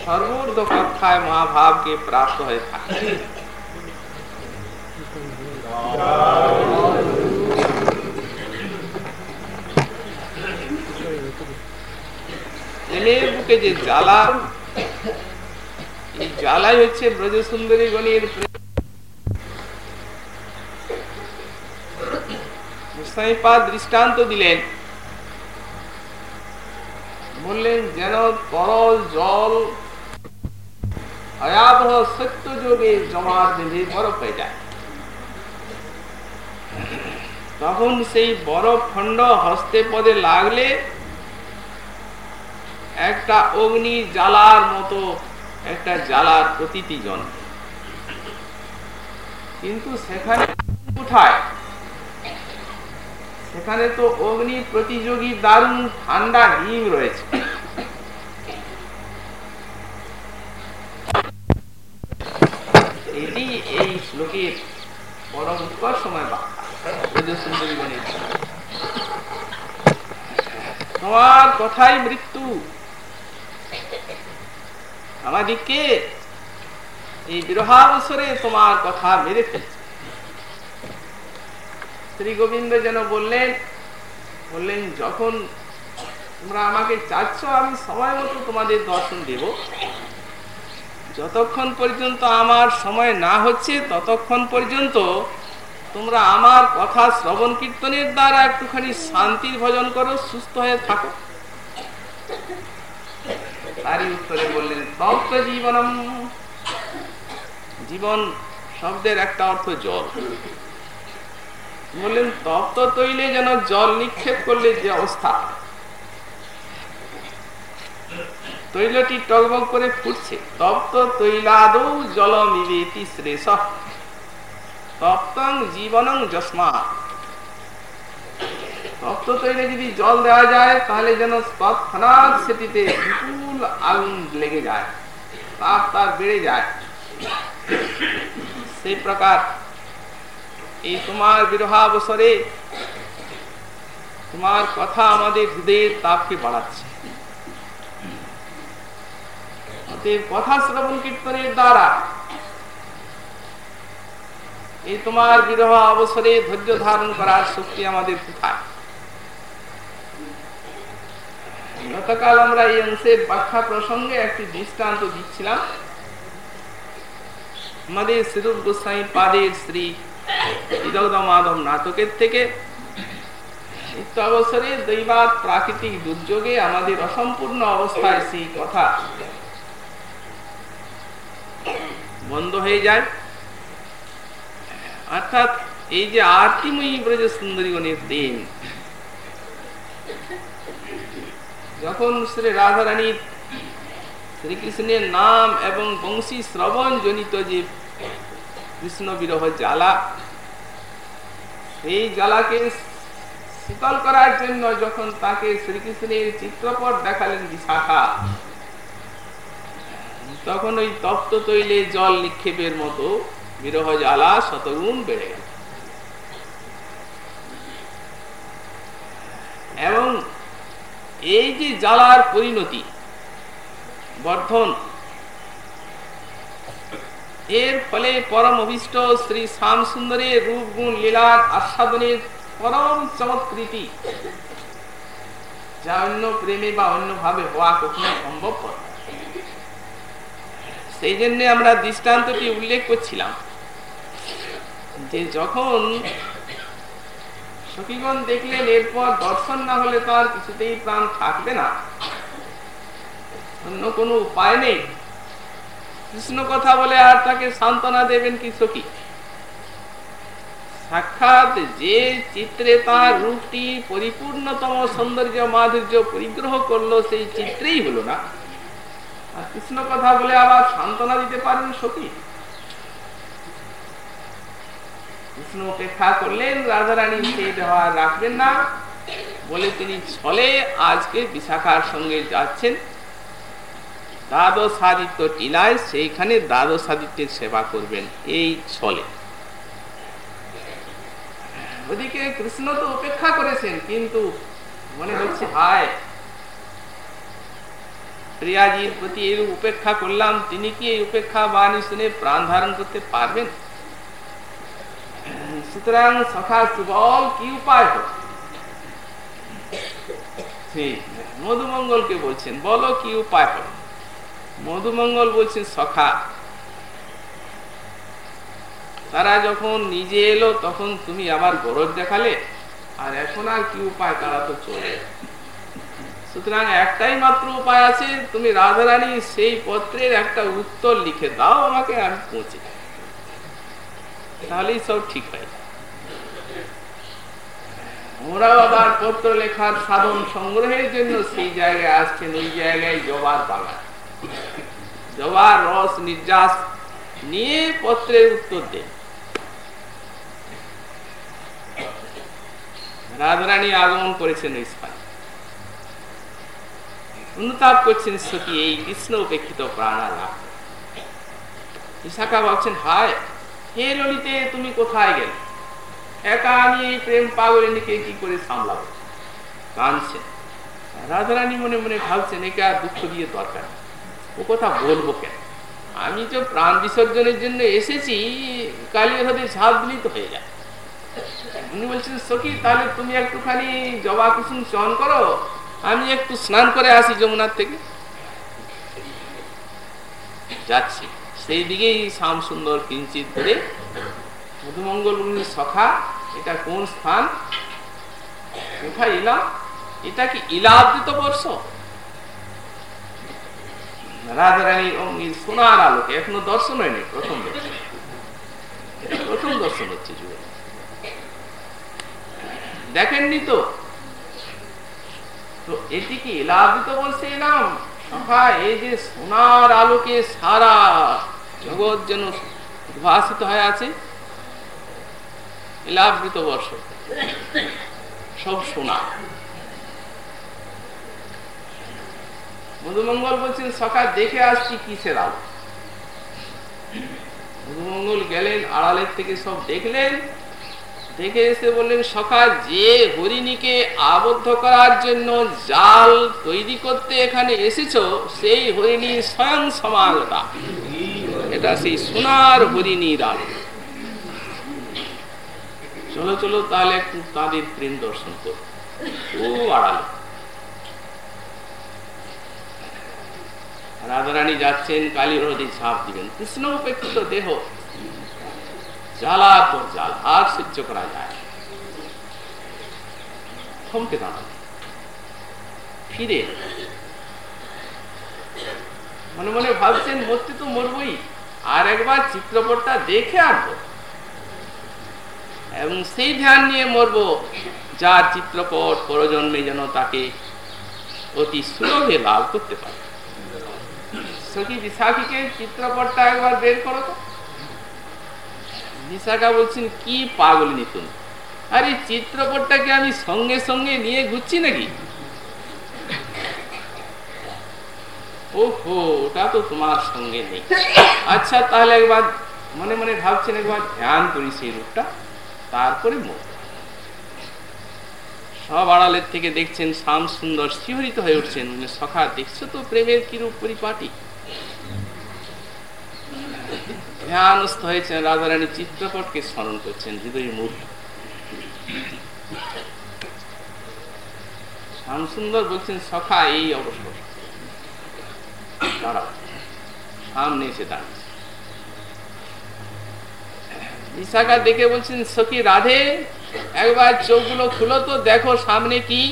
সর্বোর্ধ কক্ষায় মহাভাবকে প্রাপ্ত হয়ে থাকে। বুকে যে জ্বালা, এই জ্বালাই হচ্ছে দৃষ্টান্ত দিলেন। বললেন, যেন তরল জল ভয়াবহ সত্য যোগে জমা বেঁধে বরফ হয়ে যায়। তখন সেই বরফ খণ্ড হস্তে পদে লাগলে একটা অগ্নি জ্বালার মতো একটা জ্বালার প্রতীতি জন। কিন্তু সেখানে উঠায় সেখানে তো অগ্নি প্রতিযোগী দারুণ ঠান্ডা হিম রয়েছে। এটি এই শ্লোকের পরম সময় তোমার কথাই মৃত্যু। আমাদিকে এই বিরহাবসরে তোমার কথা মেরে ফেলছে। শ্রী গোবিন্দ যেন বললেন বললেন, যখন তোমরা আমাকে চাচ্ছ, আমি সময় মতো তোমাদের দর্শন দেব। যতক্ষণ পর্যন্ত আমার সময় না হচ্ছে, ততক্ষণ পর্যন্ত তোমরা আমার কথা শ্রবণ কীর্তনের দ্বারা একটুখানি শান্তির ভজন করো, সুস্থ হয়ে থাকো। তারই উত্তরে বললেন তপ্ত জীবনম। জীবন শব্দের একটা অর্থ জল। বললেন, তপ্ত তৈলে যেন জল নিক্ষেপ করলে যে অবস্থা। তৈলটি টকবক করে ফুটছে। তপ্ত তৈলাদৌ জল মিবেতি শ্রেষ তপ্তং জীবনং যস্মা তপ্ত তৈলে যদি জল দেওয়া যায়, তাহলে যেন সেটিতে বিপুল আগুন লেগে যায় তাপ তার বেড়ে যায়। সেই প্রকার এই তোমার বিরহাবসরে তোমার কথা আমাদের হৃদয়ের তাপকে বাড়াচ্ছে। কথা শ্রবণ কীর্তনের দ্বারা এই তোমার বিরহ অবসরে ধৈর্য ধারণ করার শক্তি আমাদের কোথায়? গতকাল আমরা এই অংশের ব্যাখ্যা প্রসঙ্গে একটি দৃষ্টান্ত দিচ্ছিলাম। আমাদের শ্রীরূপ গোস্বাই পাদের শ্রী মাধব নাটকের থেকে নিত্য অবসরে প্রাকৃতিক দুর্যোগে আমাদের অসম্পূর্ণ অবস্থায় সেই কথা বন্ধ হয়ে যায়। অর্থাৎ এই যে আরতিময়ী ব্রজ সুন্দরীগণের দিন যখন শ্রী রাধারানীর শ্রীকৃষ্ণের নাম এবং বংশী শ্রবণ জনিত যে কৃষ্ণ বিরহ জ্বালা, সেই জ্বালাকে শীতল করার জন্য যখন তাকে শ্রীকৃষ্ণের চিত্রপট দেখালেন বিশাখা, তখন ওই তপ্ত তৈলে জল নিক্ষেপের মতো বিরহ জ্বালা শতগুণ বেড়ে গেল। এবং এই যে জ্বালার পরিণতি, বর্ধন, এর ফলে পরম অভিষ্ট শ্রী শ্যাম সুন্দরের রূপ গুণ লীলার আস্বাদনের পরম চমৎকৃতি। যা অন্য প্রেমে বা অন্যভাবে হওয়া কখনো সম্ভব সেই জন্য আমরা দৃষ্টান্তটি উল্লেখ করছিলাম যে যখন সখীগণ দেখলেন, এরপর দর্শন না হলে তো আর কিছুতেই প্রাণ থাকবে না। অন্য কোনো উপায় নেই। কৃষ্ণ কথা বলে আর তাকে সান্ত্বনা দেবেন কি সখী? সাক্ষাৎ যে চিত্রে তার রূপটি পরিপূর্ণতম সৌন্দর্য মাধুর্য পরিগ্রহ করল, সেই চিত্রেই হলো না। আর কৃষ্ণ কথা বলে আবার সান্ত্বনা দিতে পারেন সখী? কৃষ্ণ অপেক্ষা করলেন সেই ব্যবহার রাখবেন না। বলে তিনি ছলে আজকে বিশাখার সঙ্গে যাচ্ছেন। টিলায় সেইখানে সেবা করবেন। এই ছলে ওদিকে কৃষ্ণ তো উপেক্ষা করেছেন, কিন্তু মনে হচ্ছে, হায়! প্রিয়াজির প্রতি এই উপেক্ষা করলাম, তিনি কি এই উপেক্ষা বাণী শুনে প্রাণ ধারণ করতে পারবেন? সুতরাং সখা সুবল কি উপায় হোক? মধুমঙ্গলকে বলছেন, বলো কি উপায় হোক? মধুমঙ্গল বলছেন, সখা, তারা যখন নিজে এলো, তখন তুমি আবার গরজ দেখালে, আর এখন আর কি উপায়? তারা তো চলে সুতরাং একটাই মাত্র উপায় আছে, তুমি রাধারানী সেই পত্রের একটা উত্তর লিখে দাও আমাকে, আমি পৌঁছে তাহলেই সব ঠিক হয় ওরাও আবার পত্র লেখার সাধন সংগ্রহের জন্য সেই জায়গায় আসছেন, ওই জায়গায় জবার জবার রস নির্যাস নিয়ে পত্রের উত্তর দেন। রাধারানী আগমন করেছেন অনুতাপ করছেন সখী এই কৃষ্ণ উপেক্ষিত প্রাণা বিশাখা ভাবছেন হায়, হে ললিতে, তুমি কোথায় গেলে? একা আমি এই প্রেম কি করে সামলাবো? মনে মনে ভাবছেন, একে আর দুঃখ দিয়ে দরকার ও কথা বলব কেন? আমি তো প্রাণ বিসর্জনের জন্য এসেছি কালীয় হতে হয়ে যায়। উনি বলছেন, সখী, তাহলে তুমি একটুখানি জবা কুসুম চয়ন করো, আমি একটু স্নান করে আসি যমুনার থেকে। যাচ্ছি। সেই দিকেই শ্যাম সুন্দর কিঞ্চিত ধরে মধুমঙ্গল সখা, এটা কোন স্থান? কোথায় এলাম এটা কি ইলাবৃত বর্ষ? রাজারানীর অঙ্গির সোনার আলোকে এখনও দর্শন হয়নি, প্রথম প্রথম দর্শন হচ্ছে যুগে। দেখেননি তো? তো এটি কি ইলাবৃত বলছে এলাম সখা, এই যে সোনার আলোকে সারা জগৎ যেন উদ্ভাসিত হয়ে আছে ইলাবৃত বর্ষ। সব সোনা। মধুমঙ্গল বলছেন, সকাল দেখে আসছি কিসের আলো? মধুমঙ্গল গেলেন, আড়ালের থেকে সব দেখলেন। দেখে এসে বললেন, সকাল যে হরিণীকে আবদ্ধ করার জন্য জাল তৈরি করতে এখানে এসেছ, সেই হরিণী স্বয়ং সমাগতা এটা সেই সোনার হরিণীর আলো। চলো চলো, তাহলে একটু তাদের প্রেম দর্শন করো। ও আড়ালে। রাধারানী যাচ্ছেন কালী হ্রদে ঝাঁপ দিবেন কৃষ্ণ উপেক্ষিত দেহ। জ্বালা পর জাল আর সহ্য করা যায় থমকে দাঁড়ান ফিরে মনে মনে ভাবছেন, মরতে তো মরবই। আর একবার চিত্রপটটা দেখে আসব এবং সেই ধ্যান নিয়ে মরবো, যার চিত্রপট পরজন্মে যেন তাকে অতি সুলভে লাভ করতে পারে। সখী বিশাখীকে চিত্রপটটা একবার বের করো তো। বিশাখা বলছেন, কি পাগল নিতুন আরে চিত্রপটটাকে আমি সঙ্গে সঙ্গে নিয়ে ঘুরছি নাকি? ওহো, ওটা তো তোমার সঙ্গে নেই। আচ্ছা তাহলে একবার মনে মনে ভাবছেন, একবার ধ্যান করি সেই রূপটা। তারপরে সব আড়ালের থেকে দেখছেন শ্যাম সুন্দর শিহরিত হয়ে উঠছেন। সখা, দেখছ তো প্রেমের কিরূপ পরিপাটি? ধ্যানস্থ হয়েছেন রাজা রাজারানী চিত্রপটকে স্মরণ করছেন হৃদয় মুখ শ্যাম সুন্দর বলছেন, সখা, এই অবসর। দাঁড়াও। সামনে এসে দাঁড়িয়েছে বিশাখা দেখে বলছেন, সখী রাধে, একবার চোখগুলো খুলো তো দেখো সামনে কি।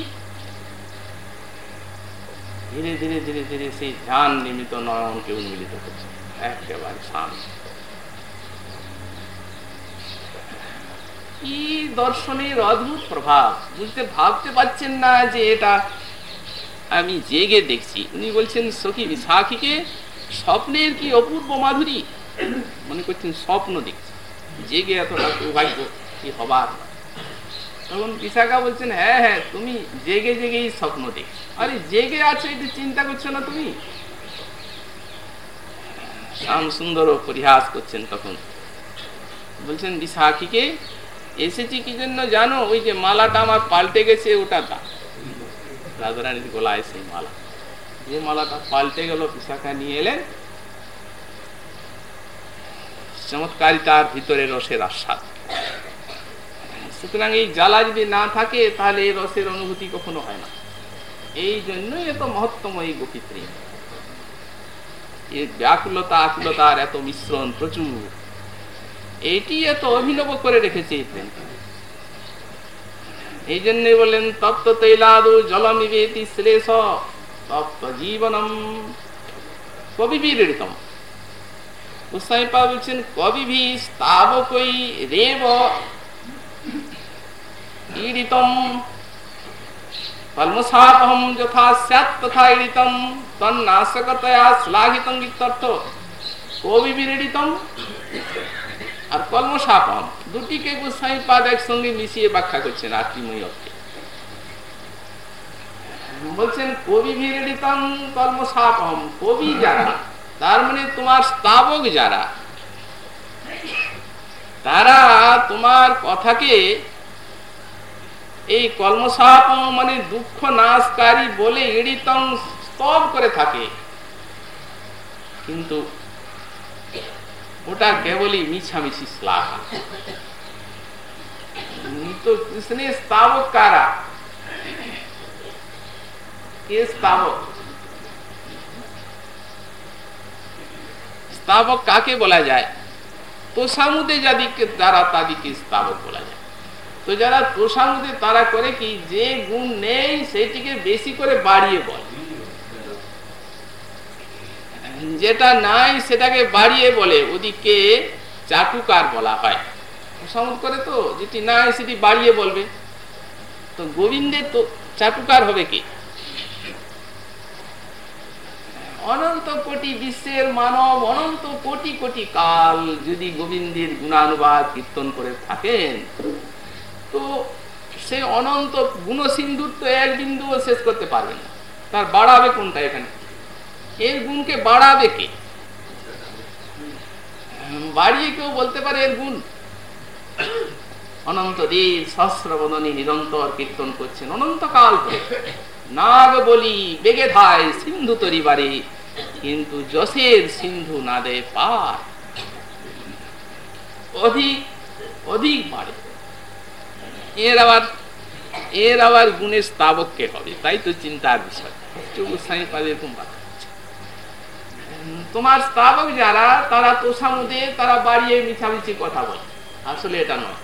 ধীরে ধীরে ধীরে ধীরে সেই ধ্যান নিমিত নয়নকে উন্মিলিত করছে, একেবারে সামনে। কি দর্শনের অদ্ভুত প্রভাব, বুঝতে ভাবতে পারছেন না যে এটা। আমি জেগে দেখছি, উনি বলছেন, সখী বিশাখীকে স্বপ্নের কি অপূর্ব মাধুরী? মনে করছেন স্বপ্ন দেখছি। জেগে এতটা সৌভাগ্য কি হবার? তখন বিশাখা বলছেন হ্যাঁ হ্যাঁ তুমি জেগে জেগেই স্বপ্ন দেখছ। আরে, জেগে আছো এটা চিন্তা করছ না তুমি? শ্যাম সুন্দর পরিহাস করছেন তখন। বলছেন, বিশাখীকে এসেছি কি জন্য জানো? ওই যে মালাটা আমার পাল্টে গেছে, ওটা দা। রাজারানীর গলায় সেই মালা। যে মালাটা পাল্টে গেল, বিশাখা নিয়ে এলেন। চমৎকারী তার ভিতরে রসের আস্বাদ। সুতরাং এই জ্বালা যদি না থাকে, তাহলে এই রসের অনুভূতি কখনো হয় না। এই জন্যই এত মহত্তম এই এর ব্যাকুলতা, আকুলতার এত মিশ্রণ প্রচুর। এইটি এত অভিনব করে রেখেছে এই এই জন্য বললেন, তপ্ত তৈলাদু জলমিবেতি শ্লেষ, তপ্ত জীবনম কবিবীরিতম গোস্বামীপা বলছেন কবিভি স্তাবকই রেব? যথা স্যাৎ তথা ঈড়িতম তন্নাশকতয়া শ্লাঘিতম ইত্যর্থ কবিবীরিতম আর কলমসাপহম দুটিকে গোস্বামী পাদ একসঙ্গে মিশিয়ে ব্যাখ্যা করছেন আত্মীময় অর্থে। বলছেন, কবি ভিড়িতম কলমসাপহম কবি যারা তার মানে তোমার স্তাবক যারা, তারা তোমার কথাকে এই কলমসাপ মানে দুঃখ নাশকারী বলে ইড়িতম স্তব করে থাকে। কিন্তু ওটা কেবলই মিছামিছি শ্লাঘা। তো কৃষ্ণের স্তাবক কারা? কে স্তাবক? স্তাবক কাকে বলা যায়? তোষামুদে যাদিকে দ্বারা তাদিকে স্তাবক বলা যায়। তো যারা তোষামুদে তারা করে কি, যে গুণ নেই সেটিকে বেশি করে বাড়িয়ে বলে। যেটা নাই সেটাকে বাড়িয়ে বলে, ওদিকে চাটুকার বলা হয়। তোষামুদ করে তো, যেটি নাই সেটি বাড়িয়ে বলবে। তো গোবিন্দের তো চাটুকার হবে কি? অনন্ত কোটি বিশ্বের মানব, অনন্ত কোটি কোটি কাল যদি গোবিন্দের গুণানুবাদ কীর্তন করে থাকেন, তো সে অনন্ত গুণসিন্ধুর তো এক বিন্দুও শেষ করতে পারবেন না। তার বাড়াবে কোনটা এখানে? এর গুণকে বাড়াবে কে? বাড়িয়ে কেউ বলতে পারে এর গুণ। অনন্ত দেব সহস্র বদনী নিরন্তর কীর্তন করছেন, অনন্তকাল নাগ বলি, বেগে ধায় সিন্ধু তরিবারে কিন্তু যশের সিন্ধু না দেয় পার। অধিক অধিক বাড়ে। এর আবার এর আবার গুণের স্তাবক কে হবে, তাই তো চিন্তার বিষয়। পাবে এরকম তোমার স্তাবক যারা, তারা তোষামুদে, তারা বাড়িয়ে মিছামিছি কথা বলে। আসলে এটা নয়।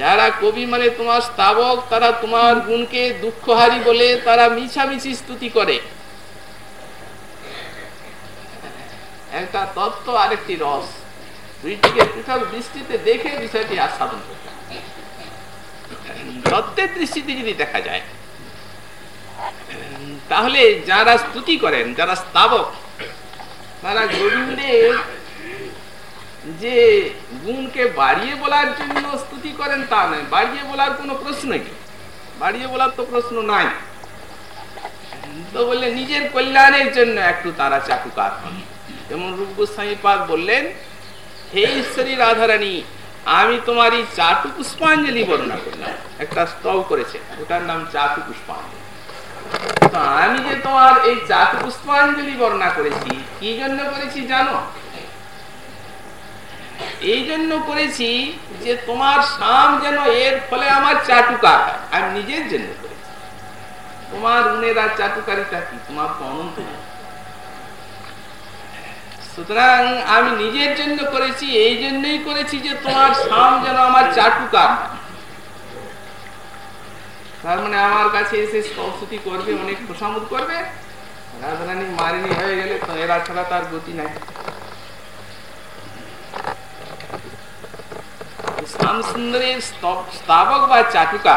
যারা কবি মানে তোমার স্তাবক, তারা তোমার গুণকে দুঃখহারি বলে তারা মিছামিছি স্তুতি করে। একটা তত্ত্ব, আরেকটি রস। দুইটিকে পৃথক দৃষ্টিতে দেখে বিষয়টি আস্বাদন করতে তত্ত্বের দৃষ্টিতে যদি দেখা যায়, তাহলে যারা স্তুতি করেন, যারা স্তাবক, তারা গোবিন্দের যে গুণকে বাড়িয়ে বলার জন্য স্তুতি করেন তা নয়, বাড়িয়ে বলার কোনো প্রশ্ন কি? বাড়িয়ে বলার তো প্রশ্ন নাই। তো বললে নিজের কল্যাণের জন্য একটু তারা চাটুকার হন। যেমন রূপ গোস্বামী পাক বললেন, হে ঈশ্বরী রাধারানী, আমি তোমার এই চাটু পুষ্পাঞ্জলি বর্ণনা করলাম। একটা স্তব করেছে, ওটার নাম চাটু পুষ্পাঞ্জলি। আমি যে তোমার এই চাটু পুষ্পাঞ্জলি বর্ণনা করেছি, কি জন্য করেছি জানো? এই জন্য করেছি যে তোমার সাম যেন এর ফলে আমার চাটুকার হয়। আমি নিজের জন্য করেছি। তোমার উনেরা চাটুকারিতা কি? তোমার অনন্ত সুতরাং আমি নিজের জন্য করেছি, এই জন্যই করেছি যে তোমার সাম যেন আমার চাটুকার তার মানে আমার কাছে এসে স্তবস্তুতি করবে, অনেক খোসামুদ করবে। রাজধানী মারিনি হয়ে গেলে তো এরা ছাড়া তার গতি নাই। শ্যামসুন্দরের স্তাবক বা চাটুকা?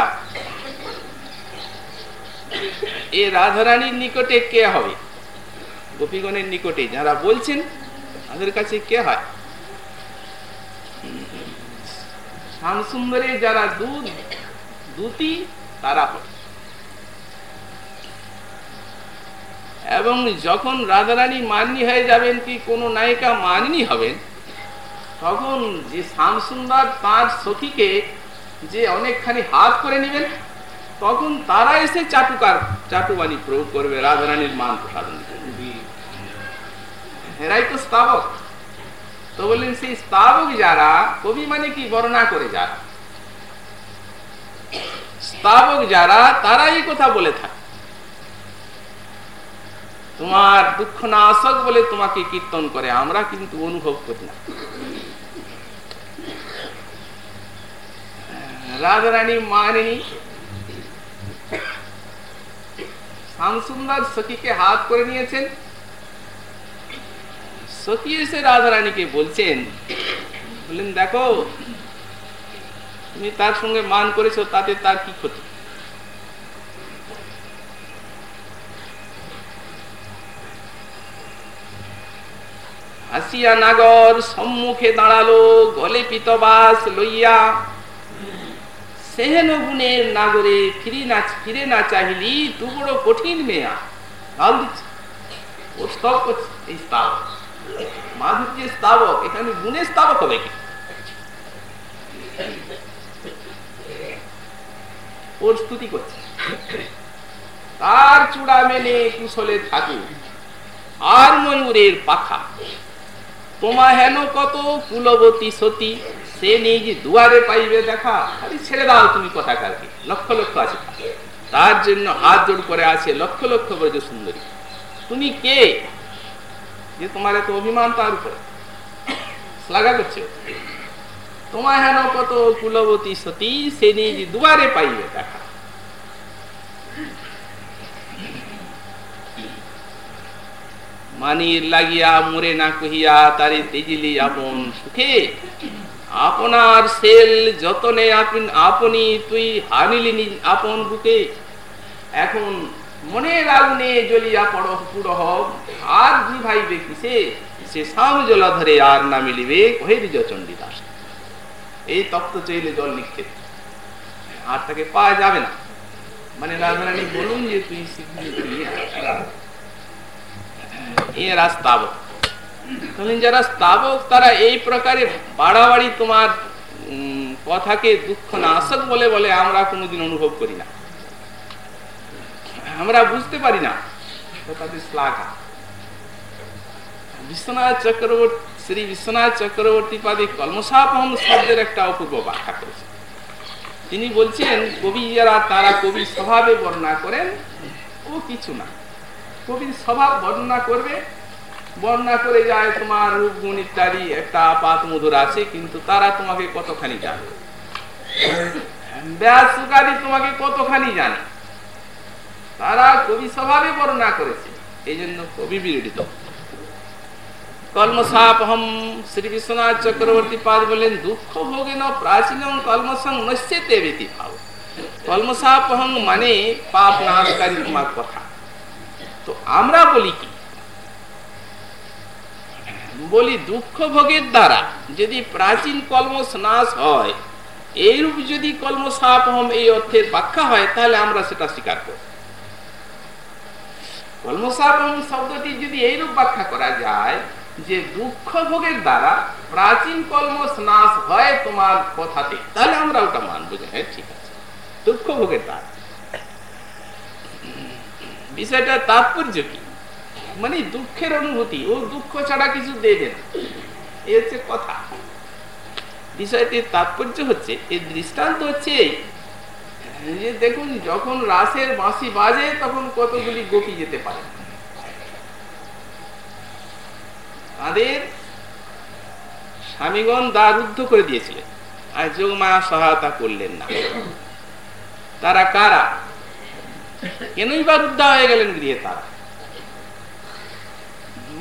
এ রাধারানীর নিকটে কে হবে গোপীগণের নিকটে, যারা বলছেন, তাদের কাছে কে হয়? শ্যামসুন্দরের যারা দুধ দুতি, তারা হয়। এবং যখন রাধারানী মাননি হয়ে যাবেন কি কোনো নায়িকা মাননি হবেন? তখন যে শ্যামসুন্দর তার সখীকে যে অনেকখানি হাত করে নেবেন, তখন তারা এসে চাটুকার, চাটুবাণী প্রয়োগ করবে, রাধারানীর মান প্রসাদন এরাই তো স্তাবক। তো বললেন, সেই স্তাবক যারা, কবি মানে কি? বর্ণনা করে যারা। স্তাবক যারা, তারাই কথা বলে থাকে। তোমার দুঃখ না বলে তোমাকে কীর্তন করে, আমরা কিন্তু অনুভব করি না। রাধারানী মানেনি শ্যামসুন্দর সখীকে হাত করে নিয়েছেন সখী এসে বলছেন বললেন দেখো তুমি তার সঙ্গে মান করেছ তাতে তার কি ক্ষতি আসিয়া নাগর সম্মুখে দাঁড়াল, গলে পিতবাস লইয়া। সেহেন নাগরে ফিরে না ফিরে না চাহিলি কঠিন মেয়া। গাল দিচ্ছে ও স্তব করছে, এই স্তাবক। স্তাবক, এখানে গুণের স্তাবক হবে কি? ওর স্তুতি করছে। তার চূড়া মেনে কুশলে থাকুক আর ময়ূরের পাখা। তোমা হেন কত কুলবতী সতী? সে নিজ দুয়ারে পাইবে দেখা, খালি ছেড়ে দাও তুমি কথা কালকে লক্ষ লক্ষ আছে। তার জন্য হাত জোড় করে আছে লক্ষ লক্ষ ব্রজ সুন্দরী। তুমি কে? যে তোমার এত অভিমান তার উপরে। শ্লাঘা করছে। তোমার হেন কত কুলবতী সতী, সে নিজ দুয়ারে পাইবে দেখা। মানির লাগিয়া মরে না কহিয়া তারে তেজিলি আপন সুখে। আপনার সেল যতনে আপনি তুই হানিলি আপন বুকে। এখন মনের আগুনে জ্বলিয়া পড় পুরো হব আর দুই ভাই কিসে সে সাম জলা ধরে আর না মিলিবে, কহে দ্বিজ চণ্ডীদাস। এই তপ্ত চাইলে জল নিক্ষেপ। আর তাকে পাওয়া যাবে না। মানে রাধারানী বলুন যে, তুই এরা স্তাবক যারা স্তাবক, তারা এই প্রকারে বাড়াবাড়ি তোমার কথাকে দুঃখ নাশক বলে বলে আমরা কোনোদিন অনুভব করি না। আমরা বুঝতে পারি না তিনি বলছেন, কবি যারা, তারা কবি স্বভাবে বর্ণনা করেন, ও কিছু না। কবির স্বভাব বর্ণনা করবে বর্ণনা করে যায়, তোমার রূপগুণ ইত্যাদি একটা আপাত মধুর আছে, কিন্তু তারা তোমাকে কতখানি জানে? ব্যাস সুকারি তোমাকে কতখানি জানে? তারা কবি স্বভাবে বর্ণনা করেছে এই জন্য কবি বিরোধিত। চক্রবর্তী পাদ বলেন, দুঃখ ভোগে ন প্রাচীন কলমসং নশ্যতে ব্যতি ভাব কলমসাপহং মানে পাপ নাশকারী তোমার কথা। তো আমরা বলি কি? বলি দুঃখ ভোগের দ্বারা যদি প্রাচীন কলমস নাশ হয়, এইরূপ যদি কলমসাপহম এই অর্থের ব্যাখ্যা হয়, তাহলে আমরা সেটা স্বীকার করব। শব্দটি যদি এইরূপ ব্যাখ্যা করা যায় যে দুঃখ ভোগের দ্বারা প্রাচীন হয় তোমার কথাতে, তাহলে আমরা ওটা মানবো যে হ্যাঁ ঠিক আছে। দুঃখ ভোগের দ্বারা। বিষয়টা তাৎপর্য কি? মানে দুঃখের অনুভূতি, ও দুঃখ ছাড়া কিছু দেবে না। এই হচ্ছে কথা। বিষয়টির তাৎপর্য হচ্ছে এর দৃষ্টান্ত হচ্ছে যে দেখুন, যখন রাসের বাঁশি বাজে, তখন কতগুলি গোপী যেতে পারে। তাদের স্বামীগণ দ্বার রুদ্ধ করে দিয়েছিলেন। আর যোগ যোগমায়া সহায়তা করলেন না। তারা কারা? কেনই বা রুদ্ধা হয়ে গেলেন গৃহে তারা?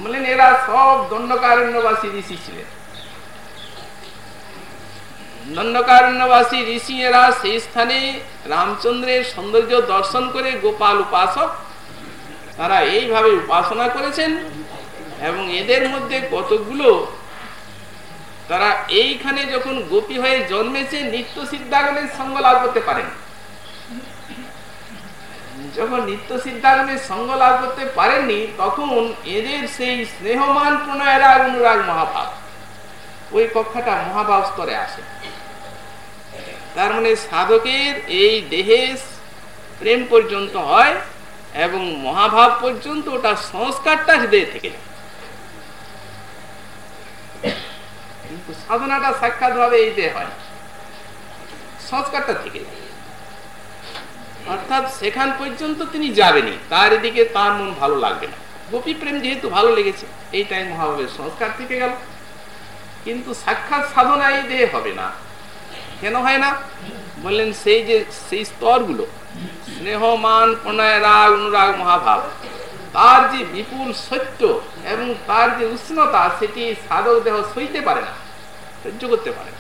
বললেন এরা সব দণ্ডকারণ্যবাসী ঋষি ছিলেন। দণ্ডকারণ্যবাসী ঋষি এরা সেই স্থানে রামচন্দ্রের সৌন্দর্য দর্শন করে গোপাল উপাসক, তারা এইভাবে উপাসনা করেছেন এবং এদের মধ্যে কতগুলো তারা এইখানে যখন গোপী হয়ে জন্মেছে, নিত্য সিদ্ধাগণের সঙ্গ লাভ করতে পারেন। যখন নিত্য সিদ্ধাগণের সঙ্গ লাভ করতে পারেননি, তখন এদের সেই স্নেহমান প্রণয়ের অনুরাগ মহাভাব। ওই কক্ষাটা মহাভাব স্তরে আসে। তার মানে সাধকের এই দেহে প্রেম পর্যন্ত হয় এবং মহাভাব পর্যন্ত ওটা সংস্কারটা হৃদয় থেকে যায়। কিন্তু সাধনাটা সাক্ষাৎ ভাবে এই দেহ হয়। সংস্কারটা থেকে যায়। অর্থাৎ সেখান পর্যন্ত তিনি যাবেনি তার এদিকে তার মন ভালো লাগবে না। গোপী প্রেম যেহেতু ভালো লেগেছে, এইটাই মহাভাবের সংস্কার থেকে গেল। কিন্তু সাক্ষাৎ সাধনা এই দেহে হবে না। কেন হয় না? বললেন, সেই যে, সেই স্তরগুলো স্নেহ মান প্রণয় রাগ অনুরাগ মহাভাব, তার যে বিপুল সত্য এবং তার যে উষ্ণতা, সেটি সাধক দেহ সইতে পারে না, সহ্য করতে পারে না।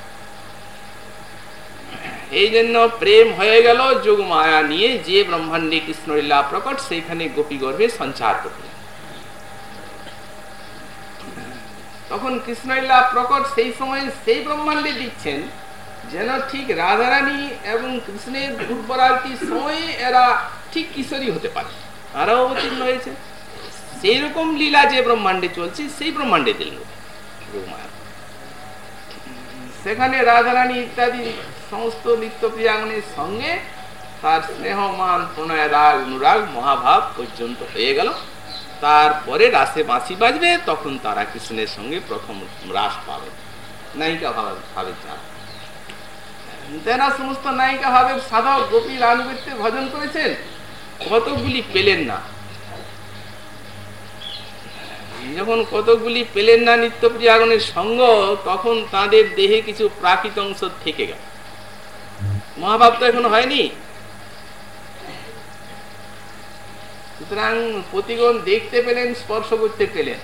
এই জন্য প্রেম হয়ে গেল যোগ মায়া নিয়ে যে ব্রহ্মাণ্ডে কৃষ্ণলীলা প্রকট সেইখানে গোপী গর্ভে সঞ্চার করলেন তখন কৃষ্ণলীলা প্রকট, সেই সময় সেই ব্রহ্মাণ্ডে দিচ্ছেন, যেন ঠিক রাধারানী এবং কৃষ্ণের পূর্বরাত্রির সময়ে এরা ঠিক কিশোরী হতে পারে। তারাও অবতীর্ণ হয়েছে। সেই রকম লীলা যে ব্রহ্মাণ্ডে চলছে, সেই ব্রহ্মাণ্ডে দিল। সেখানে রাধারানী ইত্যাদি সমস্ত নিত্য প্রিয়াঙ্গনের সঙ্গে তার স্নেহ মান প্রণয় রাগ অনুরাগ মহাভাব পর্যন্ত হয়ে গেল। তারপরে রাসে বাঁশি বাজবে, তখন তারা কৃষ্ণের সঙ্গে প্রথম রাস পাবে। নায়িকা ভাবে ভাবে সমস্ত নায়িকা ভাবে সাধক গোপী রানুবৃত্তে ভজন করেছেন। কতগুলি পেলেন না। যখন কতগুলি পেলেন না নিত্য প্রিয়াগণের সঙ্গ, তখন তাদের দেহে কিছু প্রাকৃত অংশ থেকে গেল। মহাভাব তো এখন হয়নি। সুতরাং প্রতিগণ দেখতে পেলেন স্পর্শ করতে পেলেন।